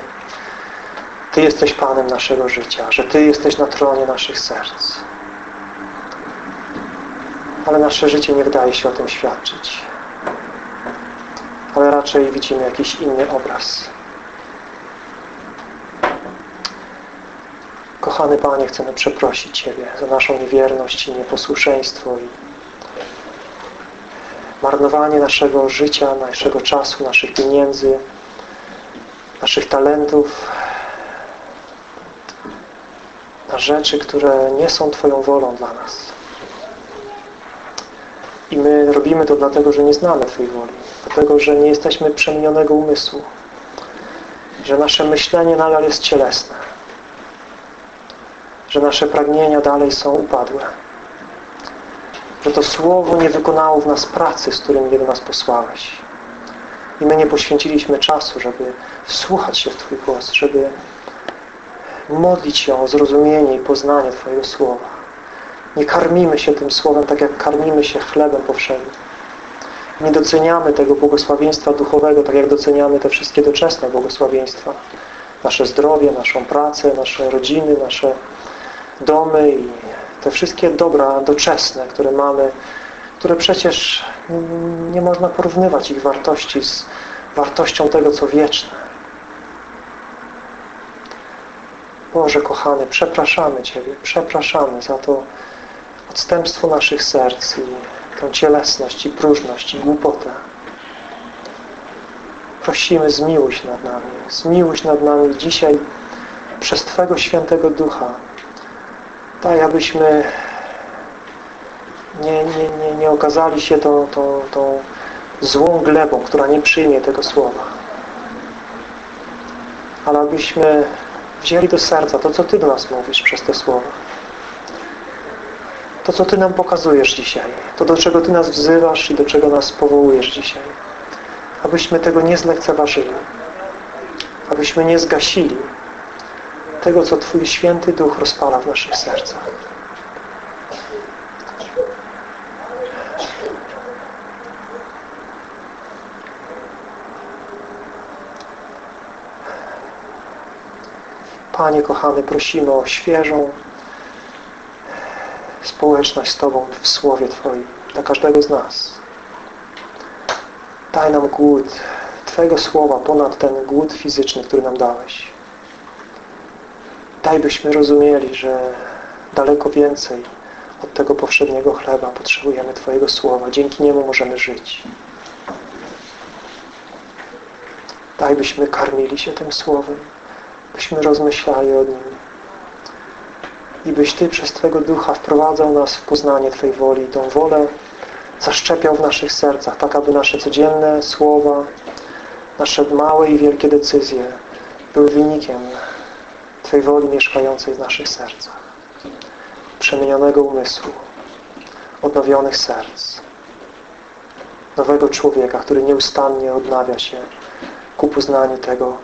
A: Ty jesteś Panem naszego życia, że Ty jesteś na tronie naszych serc. Ale nasze życie nie wydaje się o tym świadczyć. Ale raczej widzimy jakiś inny obraz. Kochany Panie, chcemy przeprosić Ciebie za naszą niewierność i nieposłuszeństwo i marnowanie naszego życia, naszego czasu, naszych pieniędzy, naszych talentów na rzeczy, które nie są Twoją wolą dla nas. I my robimy to dlatego, że nie znamy Twojej woli. Dlatego, że nie jesteśmy przemienionego umysłu. Że nasze myślenie nadal jest cielesne że nasze pragnienia dalej są upadłe. Że to Słowo nie wykonało w nas pracy, z którym je do nas posłałeś. I my nie poświęciliśmy czasu, żeby wsłuchać się w Twój głos, żeby modlić się o zrozumienie i poznanie Twojego Słowa. Nie karmimy się tym Słowem tak, jak karmimy się chlebem powszednim. Nie doceniamy tego błogosławieństwa duchowego, tak jak doceniamy te wszystkie doczesne błogosławieństwa. Nasze zdrowie, naszą pracę, nasze rodziny, nasze domy i te wszystkie dobra doczesne, które mamy, które przecież nie można porównywać ich wartości z wartością tego, co wieczne. Boże kochany, przepraszamy Ciebie, przepraszamy za to odstępstwo naszych serc i tą cielesność i próżność i głupotę. Prosimy, zmiłuj się nad nami, zmiłuj się nad nami dzisiaj przez Twego Świętego Ducha, tak abyśmy nie, nie, nie, nie okazali się tą, tą, tą złą glebą, która nie przyjmie tego słowa. Ale abyśmy wzięli do serca to, co Ty do nas mówisz przez te słowa. To, co Ty nam pokazujesz dzisiaj. To, do czego Ty nas wzywasz i do czego nas powołujesz dzisiaj. Abyśmy tego nie zlekceważyli. Abyśmy nie zgasili tego, co Twój Święty Duch rozpala w naszych sercach. Panie kochany, prosimy o świeżą społeczność z Tobą w Słowie Twoim dla każdego z nas. Daj nam głód Twojego Słowa ponad ten głód fizyczny, który nam dałeś. Daj byśmy rozumieli, że daleko więcej od tego powszedniego chleba potrzebujemy Twojego Słowa. Dzięki niemu możemy żyć. Daj byśmy karmili się tym Słowem, byśmy rozmyślali o nim i byś Ty przez Twojego Ducha wprowadzał nas w poznanie Twojej woli i tą wolę zaszczepiał w naszych sercach, tak aby nasze codzienne słowa, nasze małe i wielkie decyzje były wynikiem Twojej woli mieszkającej w naszych sercach. Przemienionego umysłu, odnowionych serc, nowego człowieka, który nieustannie odnawia się ku poznaniu tego,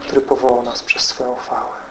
A: który powołał nas przez swoją chwałę.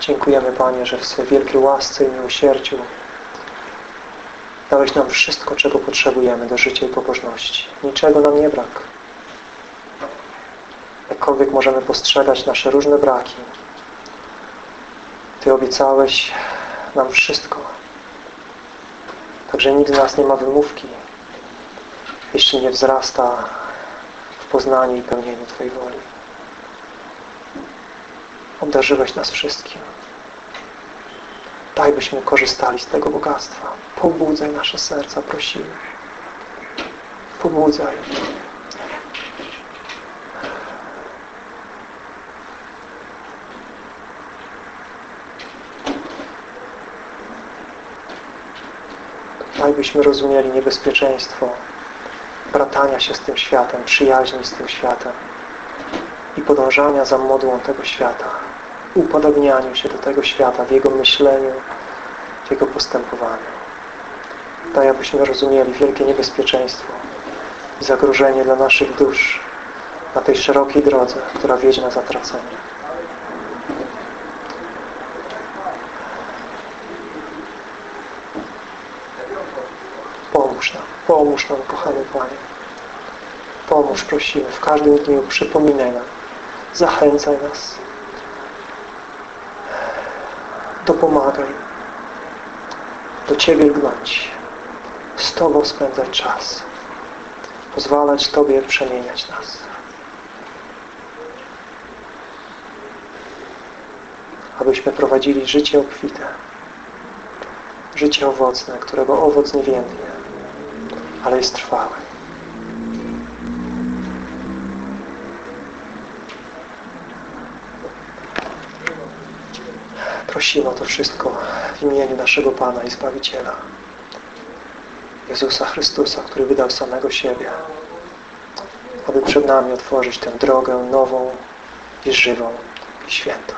A: Dziękujemy Panie, że w swojej wielkiej łasce i miłosierdziu dałeś nam wszystko, czego potrzebujemy do życia i pobożności. Niczego nam nie brak. Jakkolwiek możemy postrzegać nasze różne braki, Ty obiecałeś nam wszystko. Także nikt z nas nie ma wymówki, jeśli nie wzrasta w poznaniu i pełnieniu Twojej woli. Obdarzyłeś nas wszystkim. Daj, byśmy korzystali z tego bogactwa. Pobudzaj nasze serca, prosimy. Pobudzaj. Daj, byśmy rozumieli niebezpieczeństwo bratania się z tym światem, przyjaźni z tym światem i podążania za modłą tego świata, upodobnianiu się do tego świata w jego myśleniu, w jego postępowaniu. Daj, abyśmy rozumieli wielkie niebezpieczeństwo i zagrożenie dla naszych dusz na tej szerokiej drodze, która wiedzie na zatracenie. Pomóż nam, pomóż nam, kochany Panie. Pomóż, prosimy, w każdym dniu, przypominaj nam, zachęcaj nas, dopomagaj, do Ciebie lgnąć, z Tobą spędzać czas, pozwalać Tobie przemieniać nas. Abyśmy prowadzili życie obfite, życie owocne, którego owoc nie więdnie, ale jest trwały. Prosimy o to wszystko w imieniu naszego Pana i Zbawiciela Jezusa Chrystusa, który wydał samego siebie, aby przed nami otworzyć tę drogę nową i żywą i świętą.